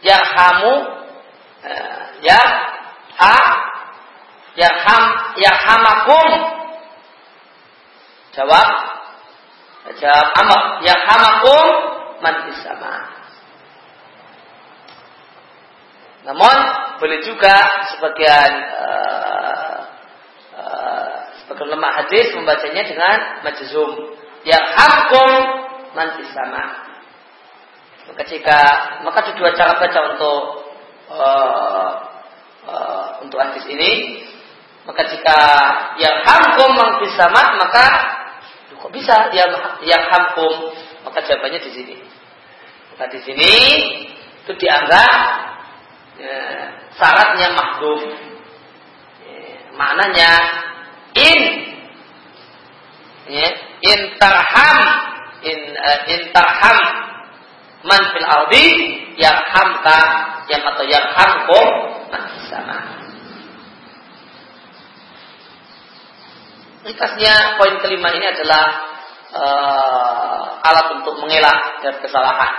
yarhamu eh, ya ha yarham yarhamakum jawab jawab amal yarhamakum man sama. Namun boleh juga sebagian uh, sebagian lemah hadis membacanya dengan majzum. Yang hakum man sama. Maka jika maka ada dua cara baca untuk uh, uh, untuk hadis ini. Maka jika yang hakum man sama maka kok bisa yang yang hakum maka jawabannya di sini. Maka di sini itu dianggap ya, syaratnya mahdum. Ya, maknanya in ya, in tarham in uh, in tarham man fil ardi yarhamka yang atau man fis sama. Ringkasnya poin kelima ini adalah uh, alat untuk mengelak dari kesalahan.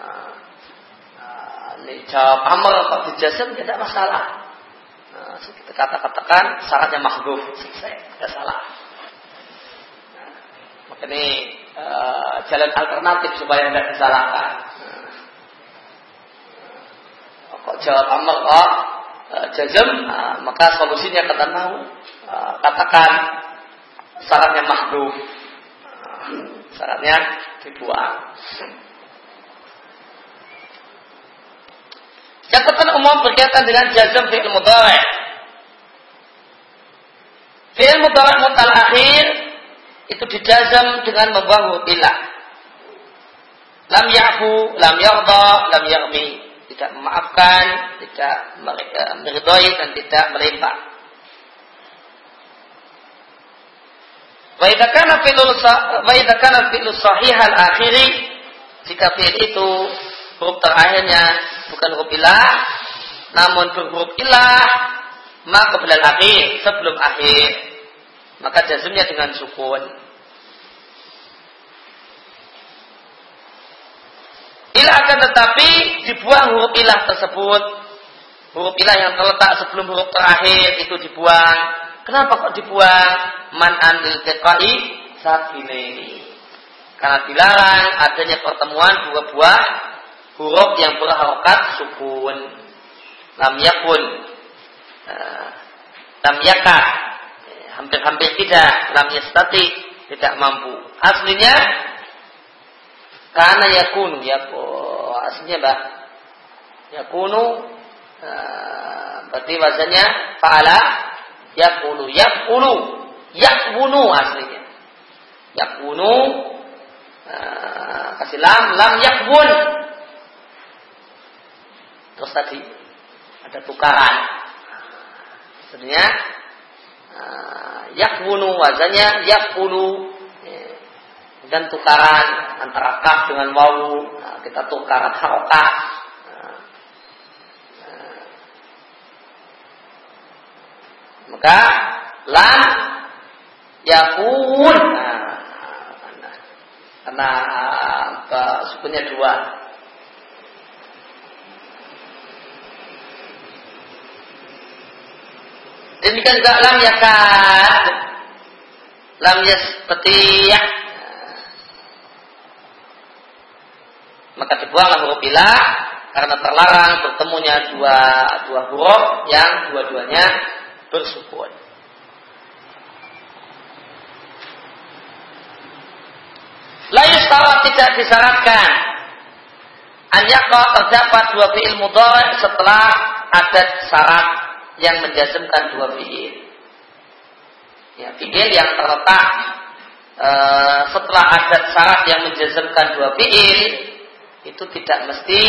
Uh, ini jawab amr atau dijazam tidak masalah kita kata-katakan syaratnya mahduf selesai, tidak salah. Nah, maka ini uh, jalan alternatif supaya tidak disalahkan. Nah, kok jawab amal kok uh, jazam, uh, maka solusinya kata mau uh, katakan syaratnya mahduf. Uh, syaratnya dibuang. Catatan umum berkaitan dengan jazam fi'il mudhari. Fi'il mudhari mutal akhir itu dijazam dengan membuang ilah. Lam yafu, lam yarda, lam yarmi. Tidak memaafkan, tidak meridhoi dan tidak melimpah. Wa idza fi'lus sahih al akhiri jika fi'il itu huruf terakhirnya bukan huruf ilah, namun berhuruf ilah, maka belal akhir, sebelum akhir. Maka jazmnya dengan sukun. Ilah akan tetapi dibuang huruf ilah tersebut. Huruf ilah yang terletak sebelum huruf terakhir itu dibuang. Kenapa kok dibuang? Man anil tekai ini. Karena dilarang adanya pertemuan dua buah huruf yang berharokat sukun. Lam yakun. Uh, lam yakat. Hampir-hampir tidak. Lam yastati. Tidak mampu. Aslinya karena yakunu ya oh, aslinya mbak. Yakunu uh, berarti bahasanya faala yakunu yakunu yakunu aslinya. Yakunu uh, kasih lam lam yakun terus tadi ada tukaran. Sebenarnya uh, yakunu wazannya yakunu dan tukaran antara kaf dengan wawu. Nah, kita tukar harokat nah, nah. maka lam yakun nah, karena apa, sukunya dua. Demikian juga lam yakad lam yastati' maka dibuanglah huruf ilah karena terlarang bertemunya dua dua huruf yang dua-duanya bersukun. Layu tawa tidak disyaratkan Anyakwa terdapat dua fi'il mudhari setelah ada syarat yang menjazmkan dua fi'il. Ya, fi'il yang terletak e, setelah ada syarat yang menjazmkan dua fi'il itu tidak mesti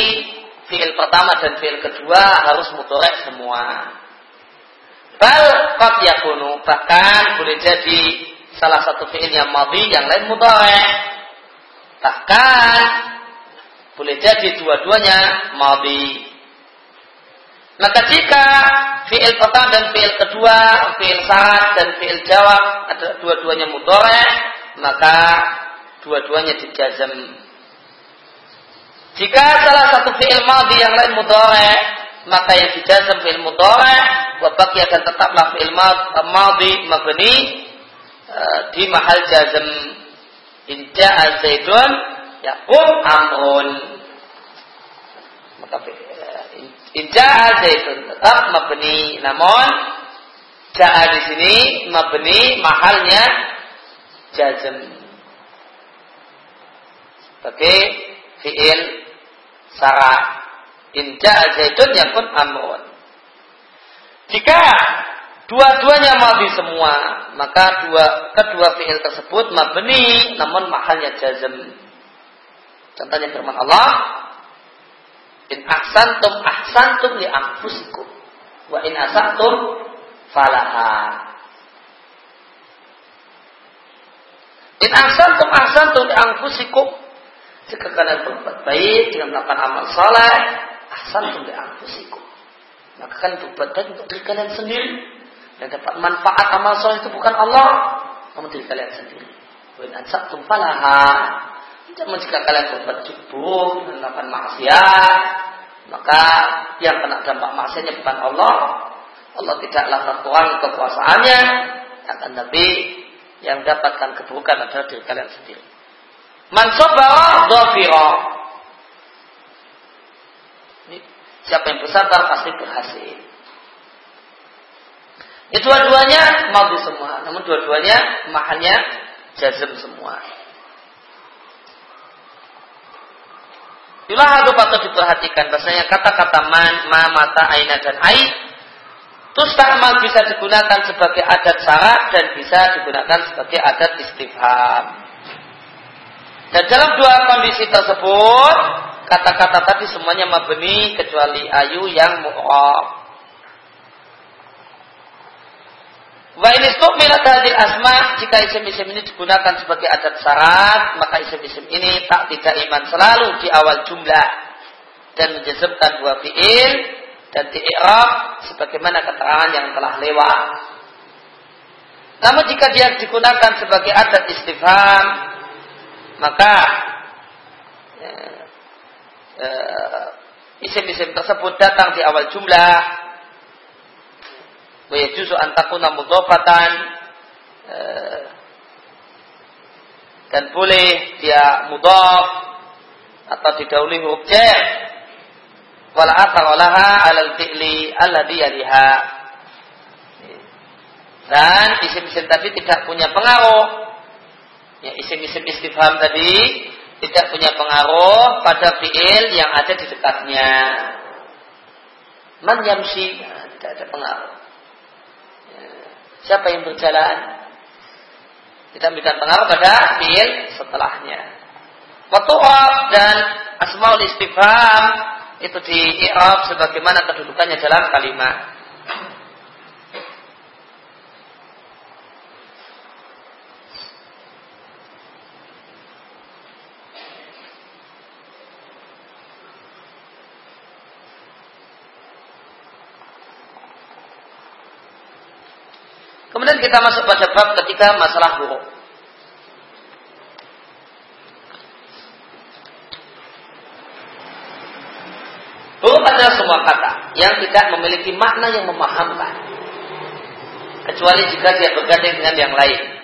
fiil pertama dan fiil kedua harus mudorek semua. Bal qad yakunu bahkan boleh jadi salah satu fiil yang madhi yang lain mudorek. Bahkan boleh jadi dua-duanya madhi. Maka jika fiil pertama dan fiil kedua, fiil syarat dan fiil jawab ada dua-duanya mudorek, maka dua-duanya dijazam jika salah satu fi'il madhi yang lain mudhari, maka yang dijazam fi'il mudhari wa baqi akan tetaplah fi'il madhi mabni uh, di mahal jazam. In ja'a zaidun yaqum amrun. Maka uh, in ja'a zaidun tetap mabni. Namun ja'a di sini mabni mahalnya jazam. Sebagai fi'il syarat. Inja zaitun pun amrun. Jika dua-duanya mabni semua, maka dua kedua fiil tersebut mabni namun mahalnya jazm. Contohnya firman Allah, In ahsantum ahsantum li anfusikum wa in asatum falaha. In ahsantum ahsantum li anfusikum jika kalian berbuat baik dengan melakukan amal saleh, asal tunda anfusikum. Maka kalian berbuat baik untuk diri kalian sendiri dan dapat manfaat amal saleh itu bukan Allah, namun diri kalian sendiri. Wa ansabtum falaha. Namun jika kalian berbuat buruk dan melakukan maksiat, maka yang kena dampak maksiatnya bukan Allah. Allah tidaklah tertuang kekuasaannya, akan tapi yang dapatkan keburukan adalah diri kalian sendiri. Man sabara dhafira. Siapa yang bersabar pasti berhasil. Itu dua-duanya mau semua, namun dua-duanya mahalnya jazm semua. Itulah aku patut diperhatikan bahasanya kata-kata man, ma, mata, aina dan ai Tustamal bisa digunakan sebagai adat syarat dan bisa digunakan sebagai adat istifham. Dan dalam dua kondisi tersebut, kata-kata tadi semuanya mabni kecuali ayu yang mu'rab. Wa ini hadil asma jika isim-isim ini digunakan sebagai adat syarat, maka isim-isim ini tak tidak iman selalu di awal jumlah dan menjazmkan dua fiil dan di i'rab sebagaimana keterangan yang telah lewat. Namun jika dia digunakan sebagai adat istifham, maka ya, uh, isim-isim tersebut datang di awal jumlah. Wa yajuzu an takuna mudhafatan uh, dan boleh dia mudhaf atau didahului jar wala athara 'ala al-fi'li alladhi yaliha. Dan isim-isim tadi tidak punya pengaruh ya isim-isim istifham tadi tidak punya pengaruh pada fiil yang ada di dekatnya. Man yamsi, nah, tidak ada pengaruh. Ya. Siapa yang berjalan? Tidak memberikan pengaruh pada fiil setelahnya. Waktu dan asmaul istifham itu di i'rab sebagaimana kedudukannya dalam kalimat. Kemudian kita masuk pada bab ketika masalah huruf. Huruf adalah semua kata yang tidak memiliki makna yang memahamkan. Kecuali jika dia bergandeng dengan yang lain.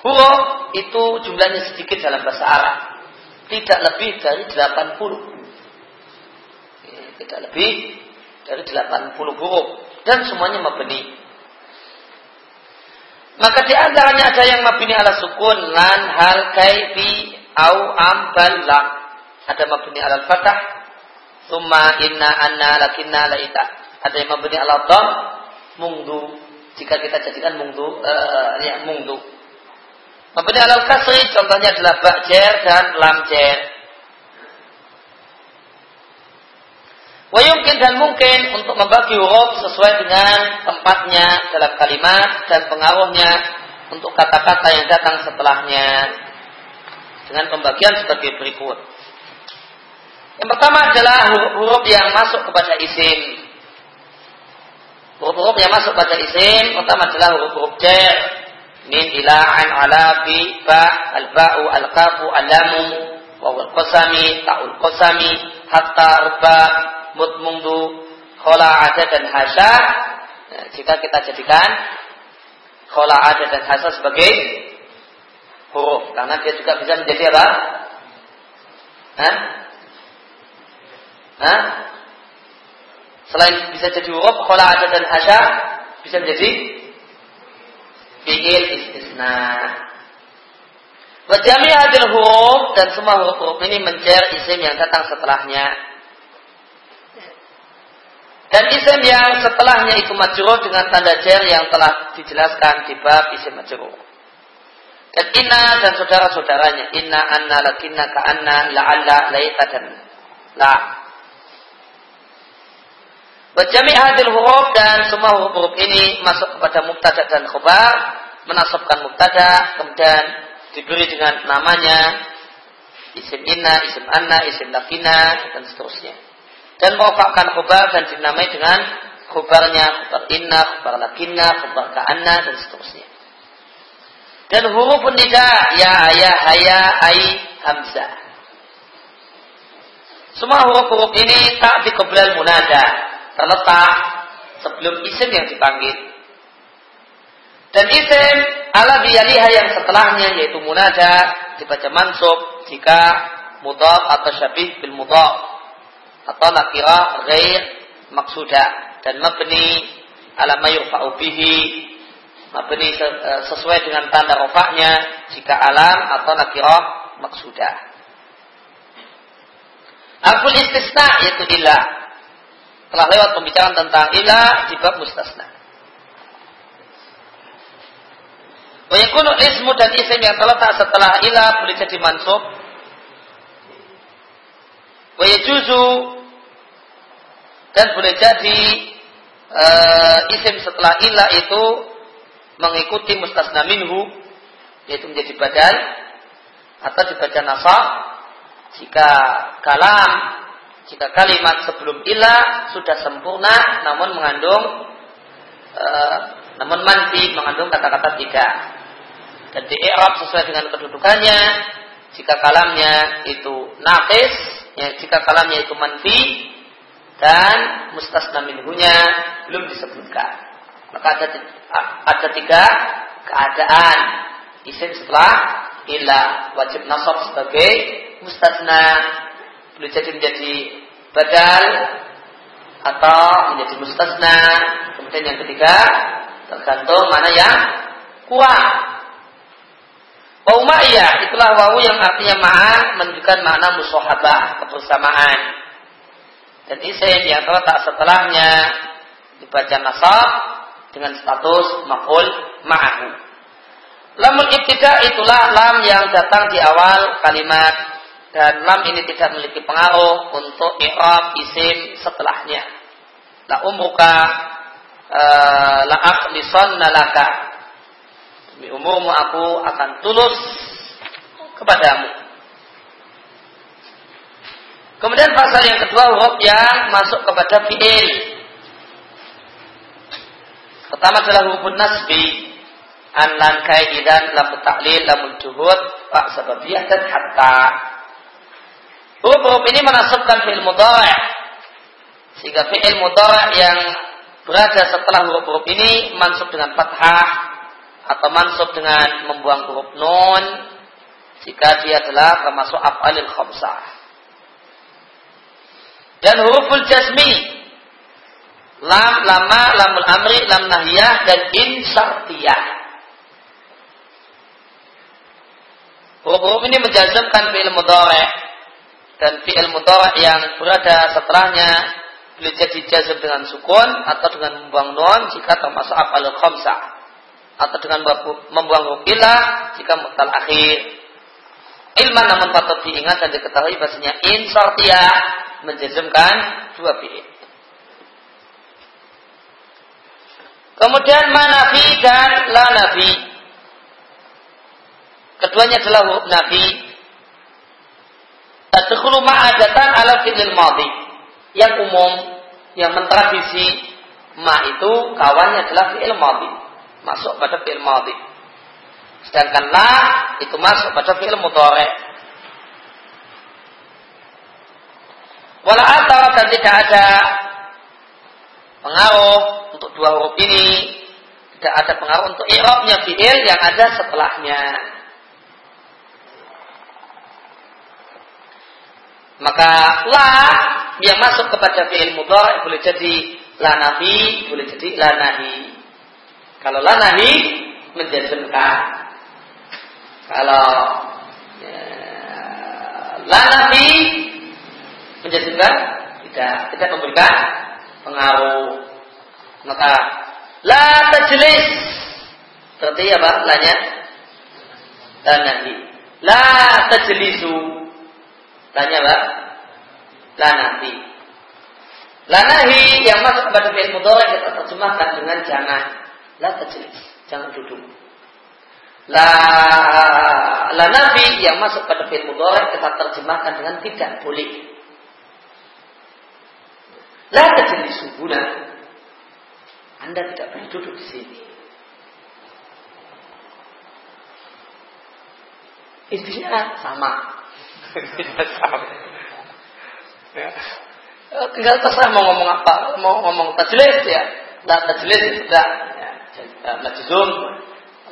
Huruf itu jumlahnya sedikit dalam bahasa Arab. Tidak lebih dari 80. Tidak lebih dari 80 huruf dan semuanya mabni. Maka di antaranya ada yang mabni ala sukun lan hal kaifi au am bal lam. Ada mabni ala fathah summa inna anna lakinna laita. Ada yang mabni ala dham mungdu jika kita jadikan mungdu uh, ya mungdu. Mabni ala kasri contohnya adalah ba'jer dan lam jer. Wayungkin dan mungkin untuk membagi huruf sesuai dengan tempatnya dalam kalimat dan pengaruhnya untuk kata-kata yang datang setelahnya dengan pembagian sebagai berikut. Yang pertama adalah huruf-huruf yang masuk kepada isim. Huruf-huruf yang masuk pada isim pertama adalah huruf-huruf jar min ila an ala bi ba al ba'u al kafu alamu wawul qasami ta'ul qasami hatta ruba mut khola ada dan hasa nah, jika kita jadikan ada dan hasa sebagai huruf karena dia juga bisa menjadi apa? Hah? Hah? Selain bisa jadi huruf ada dan hasa bisa menjadi fiil istisna. Wajami hadil huruf dan semua huruf-huruf ini mencer isim yang datang setelahnya. Dan isim yang setelahnya itu majrur dengan tanda jar yang telah dijelaskan di bab isim majrur. Dan inna dan saudara-saudaranya, inna anna lakinna ka anna la'alla laita dan la. Bajami hadil huruf dan semua huruf-huruf ini masuk kepada mubtada dan khobar, menasabkan mubtada, kemudian diberi dengan namanya isim inna, isim anna, isim lakina, dan seterusnya dan mewafakkan khubar dan dinamai dengan khubarnya khubar inna, khubar lakinna, khubar ka'anna dan seterusnya. Dan huruf nida ya ayah haya ai hamzah. Semua huruf-huruf ini tak dikeblal munada, terletak sebelum isim yang dipanggil. Dan isim ala biyaliha yang setelahnya yaitu munada dibaca mansub jika mudhaf atau syabih bil mudhaf atau nakirah ghair maksudah dan mabni ala mayurfa'u bihi. Mabni e, sesuai dengan tanda rofaknya. Jika alam atau nakirah maksudah Alful istisna yaitu ilah telah lewat pembicaraan tentang ilah di bab mustasna. Wayakunu ismu dan isim yang terletak setelah ilah boleh jadi mansub. Wayajuzu dan boleh jadi e, isim setelah ilah itu mengikuti mustasna minhu yaitu menjadi badal atau dibaca nasab jika kalam jika kalimat sebelum ilah sudah sempurna namun mengandung e, namun manfi mengandung kata-kata tidak. Dan di i'rab sesuai dengan kedudukannya jika kalamnya itu nafis, ya, jika kalamnya itu manfi, dan mustasna minhunya belum disebutkan. Maka ada, ada tiga keadaan isim setelah ila wajib nasab sebagai mustasna boleh jadi menjadi badal atau menjadi mustasna. Kemudian yang ketiga tergantung mana yang kuat. Wau ma'iyah itulah wawu yang artinya ma'a menunjukkan makna musohabah kebersamaan. Dan isim yang terletak setelahnya dibaca nasab dengan status maf'ul ma'ahu. Lamul ibtida itulah lam yang datang di awal kalimat dan lam ini tidak memiliki pengaruh untuk i'rab isim setelahnya. La umruka uh, la akhlisanna laka Demi umurmu aku akan tulus kepadamu. Kemudian pasal yang kedua huruf yang masuk kepada fi'il. Pertama adalah huruf nasbi. An lan kaidan lam ta'lil lam juhud fa sababiyah dan hatta. Huruf-huruf ini menasabkan fi'il mudhari' sehingga fi'il mudhari' yang berada setelah huruf-huruf ini masuk dengan fathah atau mansub dengan membuang huruf nun jika dia adalah termasuk af'alil khamsah. Dan huruful jazmi lam, lama, lamul amri, lam nahiyah dan in syartiyah. Huruf-huruf ini menjazmkan fi'il mudhari dan fi'il mudhari yang berada setelahnya boleh jadi jazm dengan sukun atau dengan membuang nun jika termasuk af'alil khamsah atau dengan membuang huruf jika mutal akhir. Ilman namun patut diingat dan diketahui bahasanya insortia menjazmkan dua fi'il. Kemudian manafi dan la nafi. Keduanya adalah nafi. Tadkhulu ma'adatan ala fi'il madhi. Yang umum, yang mentradisi ma itu kawannya adalah fi'il madhi masuk pada fi'il madhi. Sedangkan la itu masuk pada fi'il mudhari. Wala atau dan tidak ada pengaruh untuk dua huruf ini, tidak ada pengaruh untuk i'rabnya fi'il yang ada setelahnya. Maka la yang masuk kepada fi'il mudhari boleh jadi la nafi, boleh jadi la nahi. Kalau lanahi menjazmkan. Kalau ya, lanahi menjazmkan tidak tidak memberikan pengaruh. Maka la tajlis berarti apa? Lanya lanahi. La tajlisu. Lanya apa? Lanahi. Lanahi yang masuk kepada fi'il mudhari kita terjemahkan dengan jangan. La tajlis, jangan duduk. La la nabi yang masuk pada fi'il mudhari kita terjemahkan dengan tidak boleh. La tajlis subuna. Anda tidak boleh duduk di sini. Istilah sama. sama. Ya. Tinggal terserah mau ngomong apa. Mau ngomong tajlis ya. La tajlis tidak uh, majzum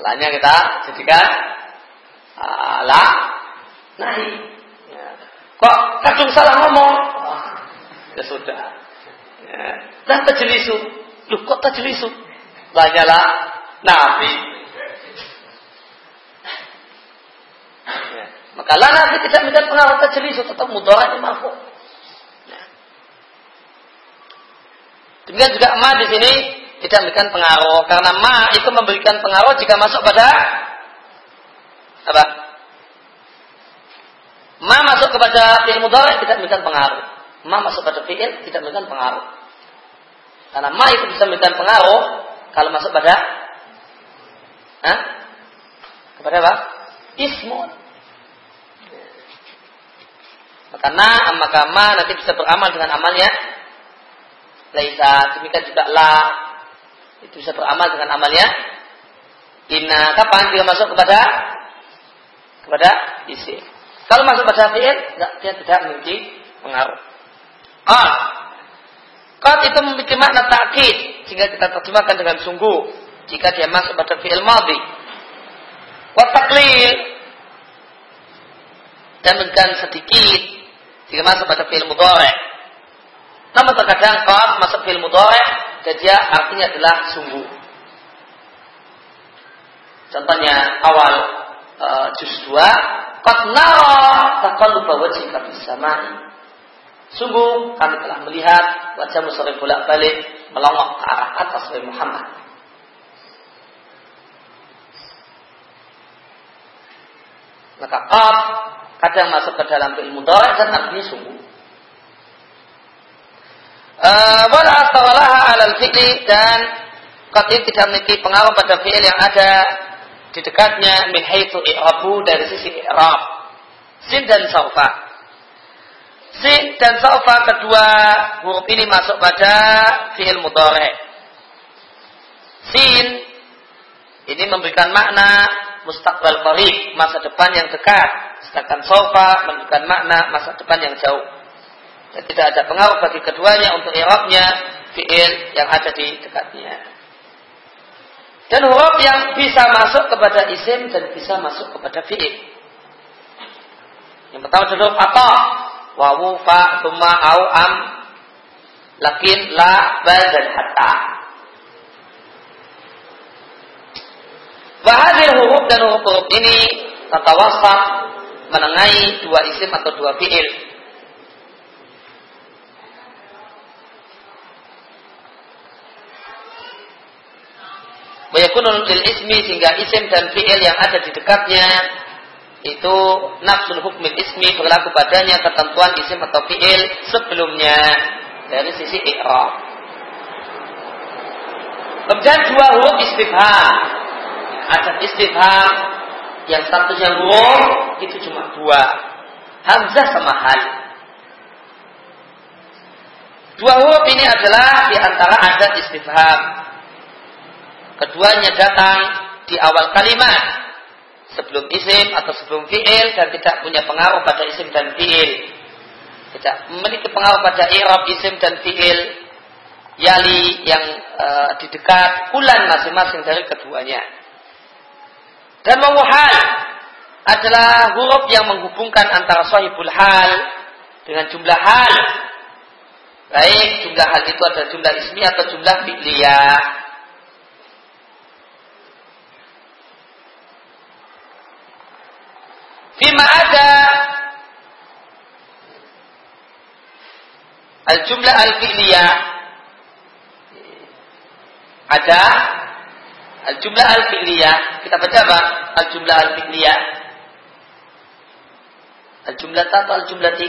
lanya kita jadikan uh, la nahi ya. kok kadung salah ngomong oh, ya sudah ya. Dan tajlisu lu kok tajlisu lanya la nabi ya. maka la nabi tidak minta pengaruh tajlisu tetap mudarat mafu ya. demikian juga ma di sini tidak memberikan pengaruh karena ma itu memberikan pengaruh jika masuk pada apa? Ma masuk kepada fi'il mudhari tidak memberikan pengaruh. Ma masuk pada fi'il tidak memberikan pengaruh. Karena ma itu bisa memberikan pengaruh kalau masuk pada Hah? Kepada apa? Ismun. Maka na, maka ma nanti bisa beramal dengan amalnya. Laisa, demikian juga la, itu bisa beramal dengan amalnya. Inna kapan dia masuk kepada kepada isi. Kalau masuk pada fi'il, dia tidak memiliki pengaruh. Ah, Qad itu memiliki makna takkid sehingga kita terjemahkan dengan sungguh jika dia masuk pada fi'il madhi. Wa dan memberikan sedikit jika masuk pada fi'il mudhari. Namun terkadang qad masuk fi'il mudhari dan dia artinya adalah sungguh. Contohnya awal uh, juz 2 Qad nara taqalluba wajhika fis samai. Sungguh kami telah melihat wajahmu sering bolak-balik melongok ke arah atas wahai Muhammad. Maka qad kadang masuk ke dalam ilmu mudhari dan artinya sungguh. Eh, wala astawalaha alal fi'li dan qad tidak memiliki pengaruh pada fi'il yang ada di dekatnya min haitsu i'rabu dari sisi i'rab. Sin dan saufa. Sin dan saufa kedua huruf ini masuk pada fi'il mudhari. Sin ini memberikan makna mustaqbal qarib, masa depan yang dekat. Sedangkan saufa memberikan makna masa depan yang jauh. Dan tidak ada pengaruh bagi keduanya untuk i'rabnya fi'il yang ada di dekatnya. Dan huruf yang bisa masuk kepada isim dan bisa masuk kepada fi'il. Yang pertama adalah apa? Wawu, fa, tuma, au, am, lakin, la, bal, dan hatta. Wahadir huruf dan huruf-huruf ini tata wasaf menengahi dua isim atau dua fi'il. Wayakunul lil ismi sehingga isim dan fi'il yang ada di dekatnya itu nafsul hukmil ismi berlaku padanya ketentuan isim atau fi'il sebelumnya dari sisi i'rab. Kemudian dua huruf istifham. Ada istifham yang statusnya huruf itu cuma dua. Hamzah sama hal. Dua huruf ini adalah di antara adat istifham keduanya datang di awal kalimat sebelum isim atau sebelum fiil dan tidak punya pengaruh pada isim dan fiil. Tidak memiliki pengaruh pada i'rab isim dan fiil. Yali yang e, di dekat bulan masing-masing dari keduanya. Dan mawuhal adalah huruf yang menghubungkan antara sahibul hal dengan jumlah hal. Baik jumlah hal itu adalah jumlah ismi atau jumlah fi'liyah Fima ada. Al-jumlah al-fi'liyah. Ada. Al-jumlah al-fi'liyah. Kita baca apa? al-jumlah al-fi'liyah. Al-jumlah atau al-jumlah ti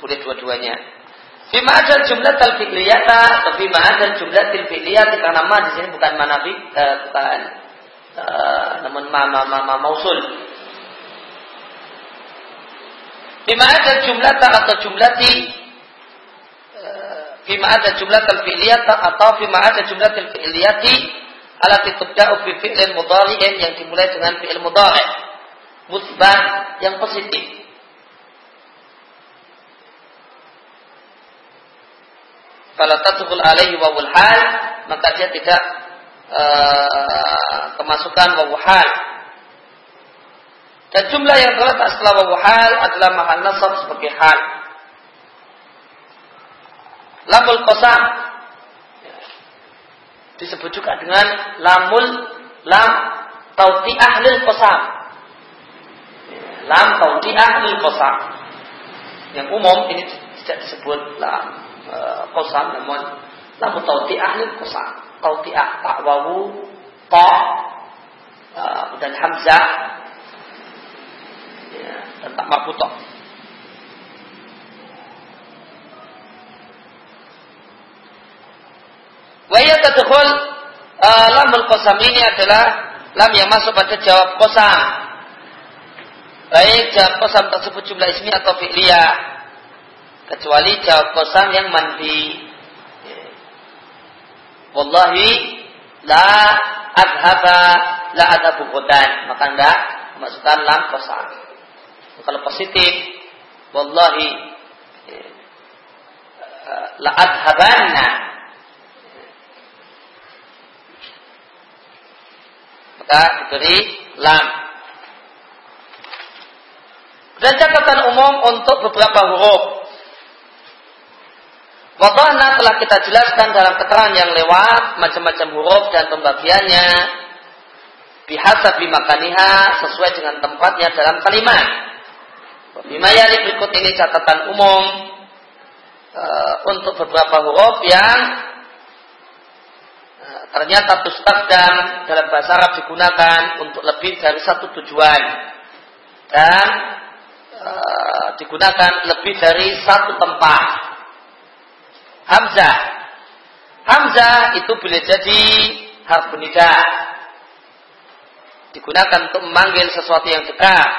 boleh dua-duanya. Fima ada jumlah al-fi'liyah atau fima ada jumlah al-fi'liyah? Karena nama di sini bukan manabi uh, bukan uh, namun ma ma ma, ma mausul. Bima ada jumlah atau jumlati Bima eh, ada jumlah al-fi'liyat atau bima ada jumlah al-fi'liyati alati tubda'u fi fi'lin mudhari'in yang dimulai dengan fi'il mudhari' musbat yang positif. Kalau tadkhul alaihi wawul hal maka dia tidak uh, kemasukan wawuhal. Dan jumlah yang terletak setelah wawuhal adalah mahal nasab sebagai hal. Lamul kosam disebut juga dengan lamul lam tauti ahlil kosam. Lam tauti ahlil kosam. Yang umum ini tidak disebut lam kosam namun lam tauti ahlil kosam qauti'ah tak wawu ta uh, dan hamzah ya, dan tak marbutah Waya tadkhul uh, lamul qasam ini adalah lam yang masuk pada jawab qasam. Baik jawab qasam tersebut jumlah ismi atau fi'liyah. Kecuali jawab qasam yang manfi. Wallahi la adhaba la adhabu qudan. Maka enggak masukkan lam kosa. Kalau positif, wallahi eh, la adhabanna maka diberi lam. Dan catatan umum untuk beberapa huruf. Wadahna telah kita jelaskan dalam keterangan yang lewat macam-macam huruf dan pembagiannya bihasa bimakaniha sesuai dengan tempatnya dalam kalimat. Bimayani berikut ini catatan umum e, untuk beberapa huruf yang e, ternyata tustakdam dalam bahasa Arab digunakan untuk lebih dari satu tujuan dan e, digunakan lebih dari satu tempat. Hamzah. Hamzah itu boleh jadi harf nida digunakan untuk memanggil sesuatu yang dekat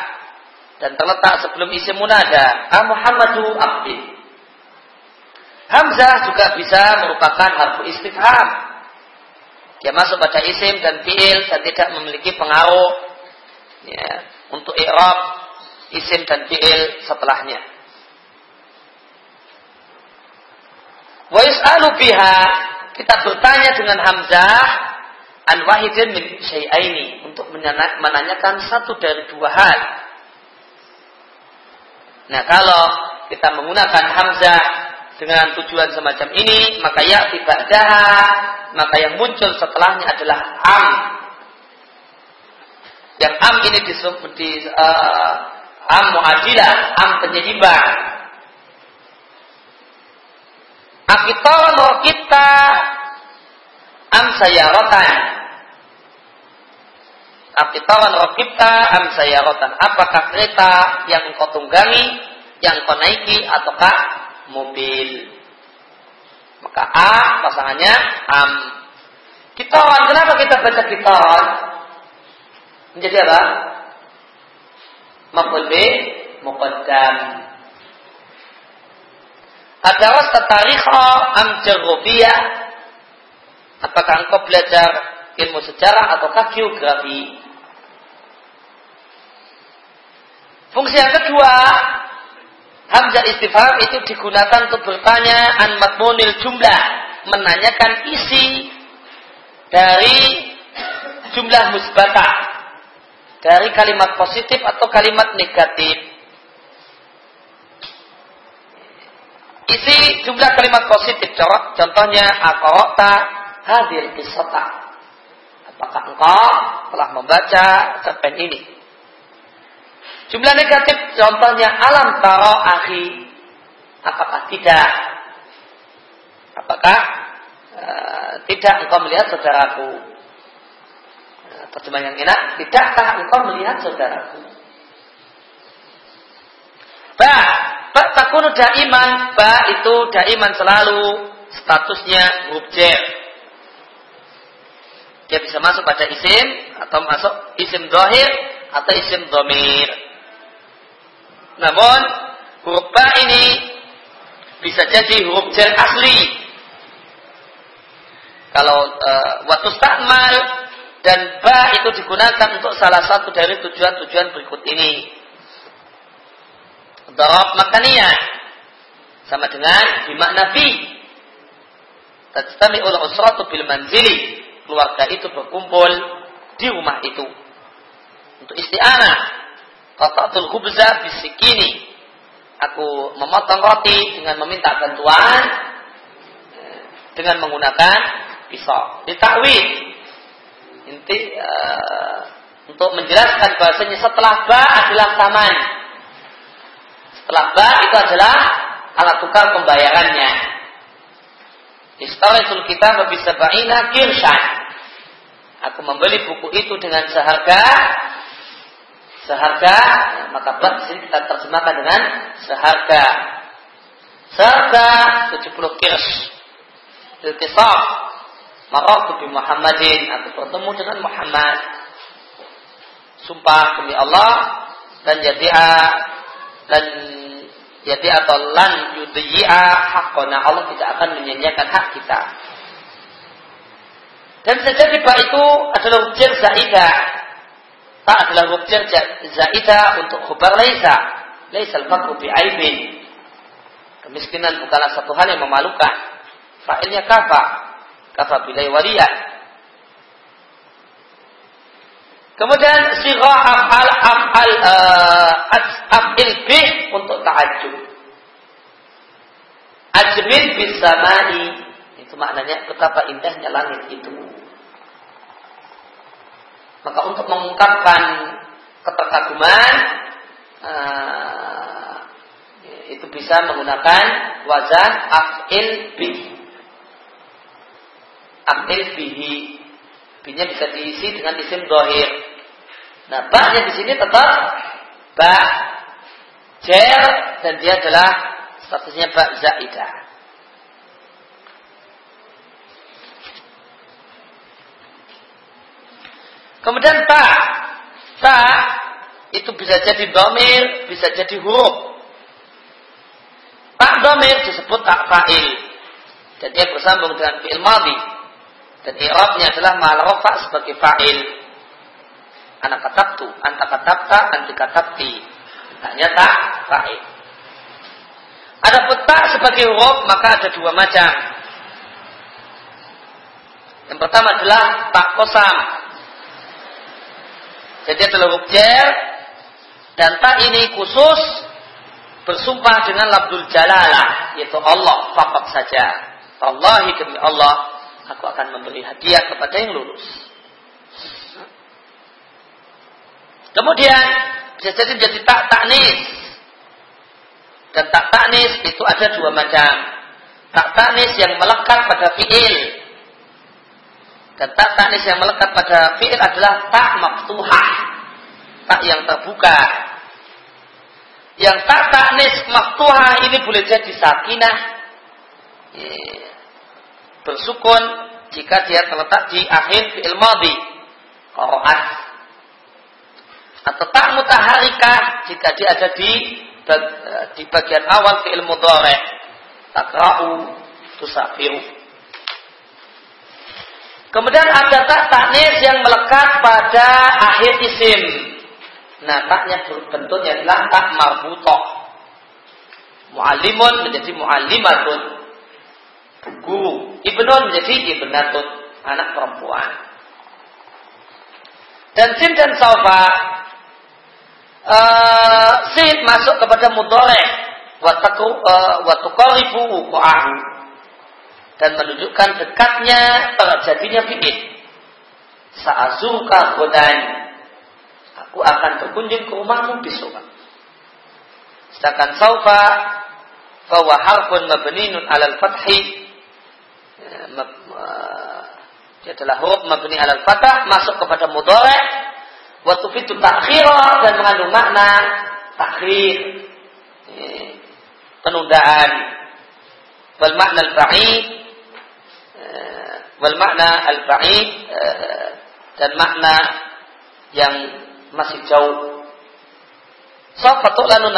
dan terletak sebelum isim munada. Muhammadu abdi. Hamzah juga bisa merupakan harfu istifham. Dia masuk pada isim dan fiil dan tidak memiliki pengaruh ya, untuk i'rab isim dan fiil setelahnya. Wa yus'alu kita bertanya dengan hamzah an wahidin min syai'aini untuk menanyakan satu dari dua hal. Nah, kalau kita menggunakan hamzah dengan tujuan semacam ini, maka ya tidak maka yang muncul setelahnya adalah am. Yang am ini disebut di uh, am muajilah, am penyeimbang. Akitawan kita am sayaratan Apitawan rokibta am sayaratan. Apakah kereta yang engkau tunggangi, yang engkau naiki, ataukah mobil? Maka A pasangannya am. Kitawan, kenapa kita baca kitawan? Menjadi apa? Maful B. Adalah tatarikha am jarobiyah. Apakah engkau belajar ilmu sejarah ataukah geografi? Fungsi yang kedua, hamzah istifham itu digunakan untuk bertanya an matmunil jumlah, menanyakan isi dari jumlah musbatah dari kalimat positif atau kalimat negatif. Isi jumlah kalimat positif, contohnya akorokta hadir kisota. Apakah engkau telah membaca cerpen ini? Jumlah negatif contohnya alam taro akhi. Apakah tidak? Apakah uh, tidak engkau melihat saudaraku? Uh, terjemahan yang enak, tidakkah engkau melihat saudaraku? Ba, ba takunu daiman, ba itu daiman selalu statusnya huruf jer. Dia bisa masuk pada isim atau masuk isim dohir atau isim domir. Namun huruf ba ini bisa jadi huruf jar asli. Kalau uh, waktu stakmal dan ba itu digunakan untuk salah satu dari tujuan-tujuan berikut ini. Darab makaniyah sama dengan bimakna fi. Tajtami ul usratu bil manzili. Keluarga itu berkumpul di rumah itu. Untuk isti'anah Qata'tul khubza bisikini. Aku memotong roti dengan meminta bantuan dengan menggunakan pisau. Ditakwil. Inti uh, untuk menjelaskan bahasanya setelah ba adalah saman. Setelah ba itu adalah alat tukar pembayarannya. Historisul kita bisa ba'ina kirsan. Aku membeli buku itu dengan seharga seharga maka bak sini kita terjemahkan dengan seharga. Seharga 70 kirs. Ilkisah Maratu bi Muhammadin. Aku bertemu dengan Muhammad. Sumpah demi Allah. Dan jadi'a Dan jadi atau lan yudhi'a haqqona Allah tidak akan menyanyiakan hak kita dan sejati pak itu adalah ujian zaidah Tak adalah huruf jar zaidah untuk khubar laisa. Laisa al-faqru aibin. Kemiskinan bukanlah satu hal yang memalukan. Fa'ilnya kafa. Kafa bilai wariyah. Kemudian sirah af'al af'al uh, af'il bih untuk ta'ajub. Ajmil bisamai itu maknanya betapa indahnya langit itu. Maka untuk mengungkapkan keterkaguman uh, itu bisa menggunakan wazan af'il bih. Af'il bihi. Binya bisa diisi dengan isim dohir. Nah, baknya di sini tetap ba jer dan dia adalah statusnya ba zaidah. Kemudian ta. Ta itu bisa jadi domir, bisa jadi huruf. Tak domir disebut tak fa'il. Dan dia bersambung dengan fi'il madhi. Dan i'rabnya adalah ma'al sebagai fa'il. Anak katabtu, anta katabta, anti katabti. Hanya tak fa'il. Ada tak sebagai huruf maka ada dua macam. Yang pertama adalah tak kosam. Jadi adalah huruf jer dan tak ini khusus bersumpah dengan labdul jalalah yaitu Allah fakat saja. Allahi demi Allah aku akan memberi hadiah kepada yang lulus. Kemudian bisa jadi jadi tak taknis. Dan tak taknis itu ada dua macam. Tak taknis yang melekat pada fiil. Dan tak taknis yang melekat pada fiil adalah tak maftuhah. Tak yang terbuka. Yang tak taknis maftuhah ini boleh jadi sakinah. Bersukun jika dia terletak di akhir fiil madhi. Qaraat. Atau tak mutaharikah jika dia ada di di bagian awal fiil mudhari. Takra'u tusafiru. Kemudian ada tak taknis yang melekat pada akhir isim. Nah, taknya bentuknya adalah tak marbutoh. Mu'alimun menjadi mu'alimatun. Guru. Ibnun menjadi ibnatun. Anak perempuan. Dan sin dan saufa uh, sin masuk kepada mudore watukorifu uh, dan menunjukkan dekatnya terjadinya fi'il. Sa'azuka khodan. Aku akan berkunjung ke rumahmu besok. Sedangkan saufa bahwa harfun mabninun alal fathi dia adalah huruf mabni alal fathah masuk kepada mudhari wa tufidu ta'khira dan mengandung makna takhir. Penundaan. Wal makna al-ba'id wal makna al-ba'id dan makna yang masih jauh. Sofatu lanu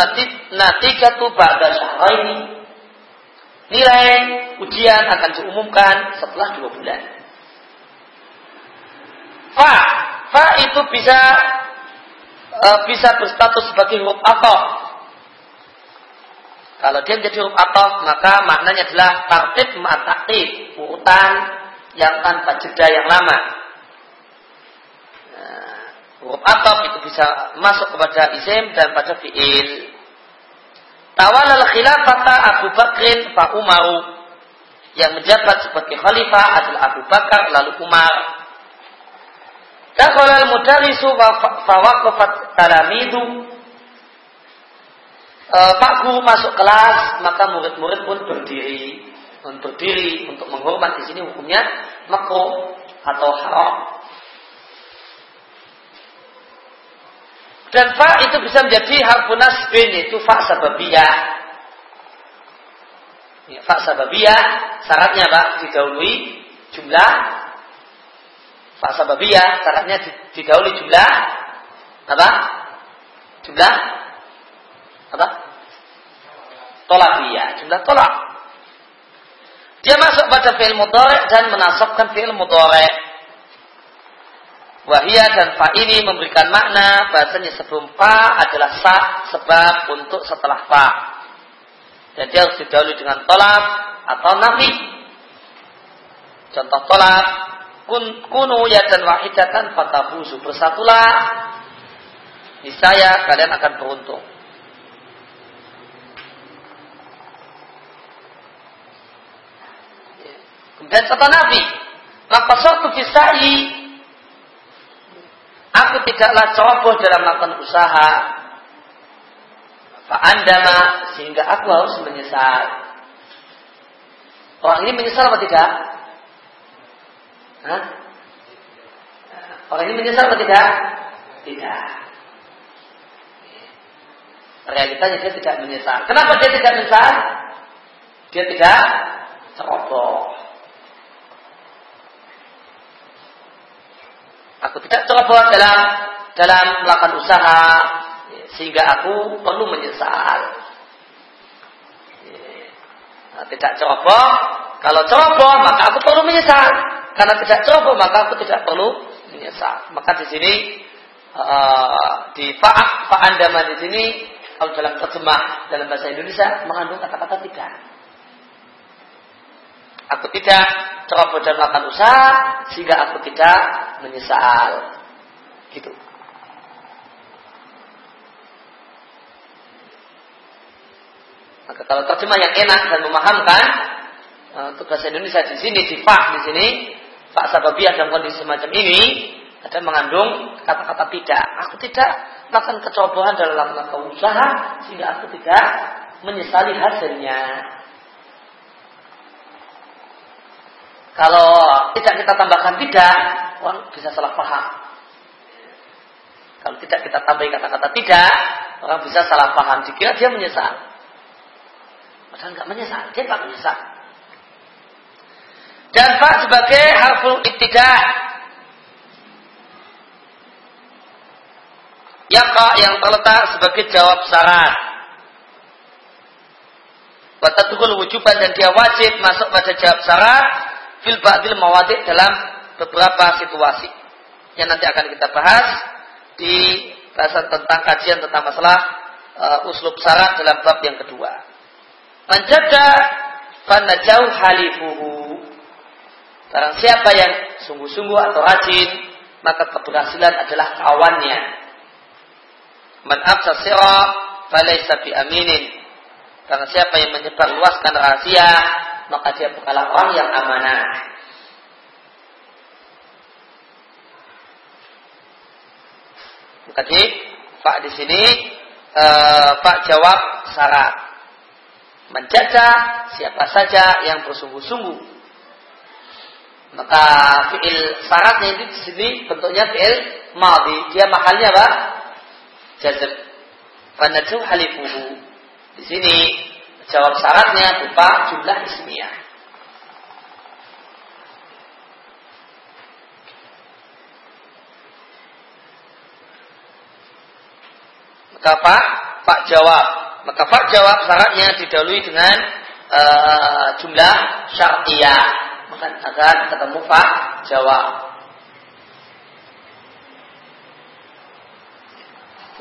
natijatu ba'da syahraini. Nilai ujian akan diumumkan setelah dua bulan. Fa, fa itu bisa e, bisa berstatus sebagai huruf atof. Kalau dia menjadi huruf atof, maka maknanya adalah tartib ma'ataktif, urutan yang tanpa jeda yang lama. Nah, huruf atof itu bisa masuk kepada isim dan pada fiil. Tawalal khilafata Abu Bakrin fa Umaru yang menjabat sebagai khalifah adalah Abu Bakar lalu Umar. Dakhalal mudarisu fa waqafat talamidu e, Pak Guru masuk kelas, maka murid-murid pun berdiri, berdiri untuk menghormat di sini hukumnya makruh atau haram. Dan fa itu bisa menjadi harfu nasbin itu fa sababiyah. Ya, fa sababiyah syaratnya Pak didahului jumlah fa sababiyah syaratnya didahului jumlah apa? Jumlah apa? Tolakiyah, jumlah tolak. Dia masuk pada fi'il mudhari dan menasabkan fi'il mudhari. Wahia dan fa ini memberikan makna bahasanya sebelum fa adalah sa sebab untuk setelah fa. Jadi harus didahului dengan tolak atau nafi. Contoh tolak kun kunu ya dan wahidatan fatabuzu bersatulah niscaya kalian akan beruntung. Kemudian kata Nabi, maka suatu kisai aku tidaklah ceroboh dalam melakukan usaha. Fa'andama sehingga aku harus menyesal. Orang ini menyesal atau tidak? Hah? Orang ini menyesal atau tidak? Tidak. Realitanya dia tidak menyesal. Kenapa dia tidak menyesal? Dia tidak ceroboh. Aku tidak ceroboh dalam dalam melakukan usaha sehingga aku perlu menyesal. Nah, tidak ceroboh. Kalau ceroboh maka aku perlu menyesal. Karena tidak ceroboh maka aku tidak perlu menyesal. Maka di sini uh, di faak faandama di sini kalau dalam terjemah dalam bahasa Indonesia mengandung kata-kata tidak. Aku tidak ceroboh dan melakukan usaha sehingga aku tidak menyesal. Gitu. Maka kalau terjemah yang enak dan memahamkan untuk bahasa Indonesia di sini di pak di sini pak sababiyah dalam kondisi semacam ini ada mengandung kata-kata tidak. Aku tidak melakukan kecerobohan dalam melakukan usaha sehingga aku tidak menyesali hasilnya. Kalau tidak kita tambahkan tidak, orang bisa salah paham. Kalau tidak kita tambahi kata-kata tidak, orang bisa salah paham. Dikira dia menyesal. Padahal nggak menyesal, dia nggak menyesal. Dan Pak sebagai harful ibtidah Yaka yang terletak sebagai jawab syarat. Watatukul wujuban dan dia wajib masuk pada jawab syarat fil ba'dil mawadik dalam beberapa situasi yang nanti akan kita bahas di bahasan tentang kajian tentang masalah uh, uslub syarat dalam bab yang kedua. Menjaga karena jauh halifuhu. Barang siapa yang sungguh-sungguh atau rajin, maka keberhasilan adalah kawannya. Man absa sira falaysa bi aminin. Karena siapa yang menyebar luaskan rahasia, maka dia bukanlah orang yang amanah. Tadi Pak di sini eh, Pak jawab syarat. Menjaga siapa saja yang bersungguh-sungguh. Maka fiil syaratnya itu di sini bentuknya fiil madhi. Dia mahalnya apa? Jazm. Fanaju halifuhu. Di sini Jawab syaratnya berupa jumlah ismiyah. Maka Pak, Pak jawab. Maka Pak jawab syaratnya didahului dengan uh, jumlah syartiyah. Maka akan ketemu Pak jawab.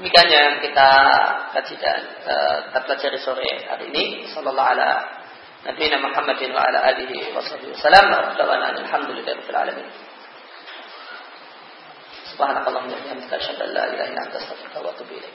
Demikian yang kita kaji dan uh, kita pelajari sore hari ini. Sallallahu Nabi wa ala alihi wa sahbihi wasallam. Alhamdulillahirabbil alamin. Subhanakallahumma wa bihamdika asyhadu an la ilaha illa anta astaghfiruka wa atubu ilaik.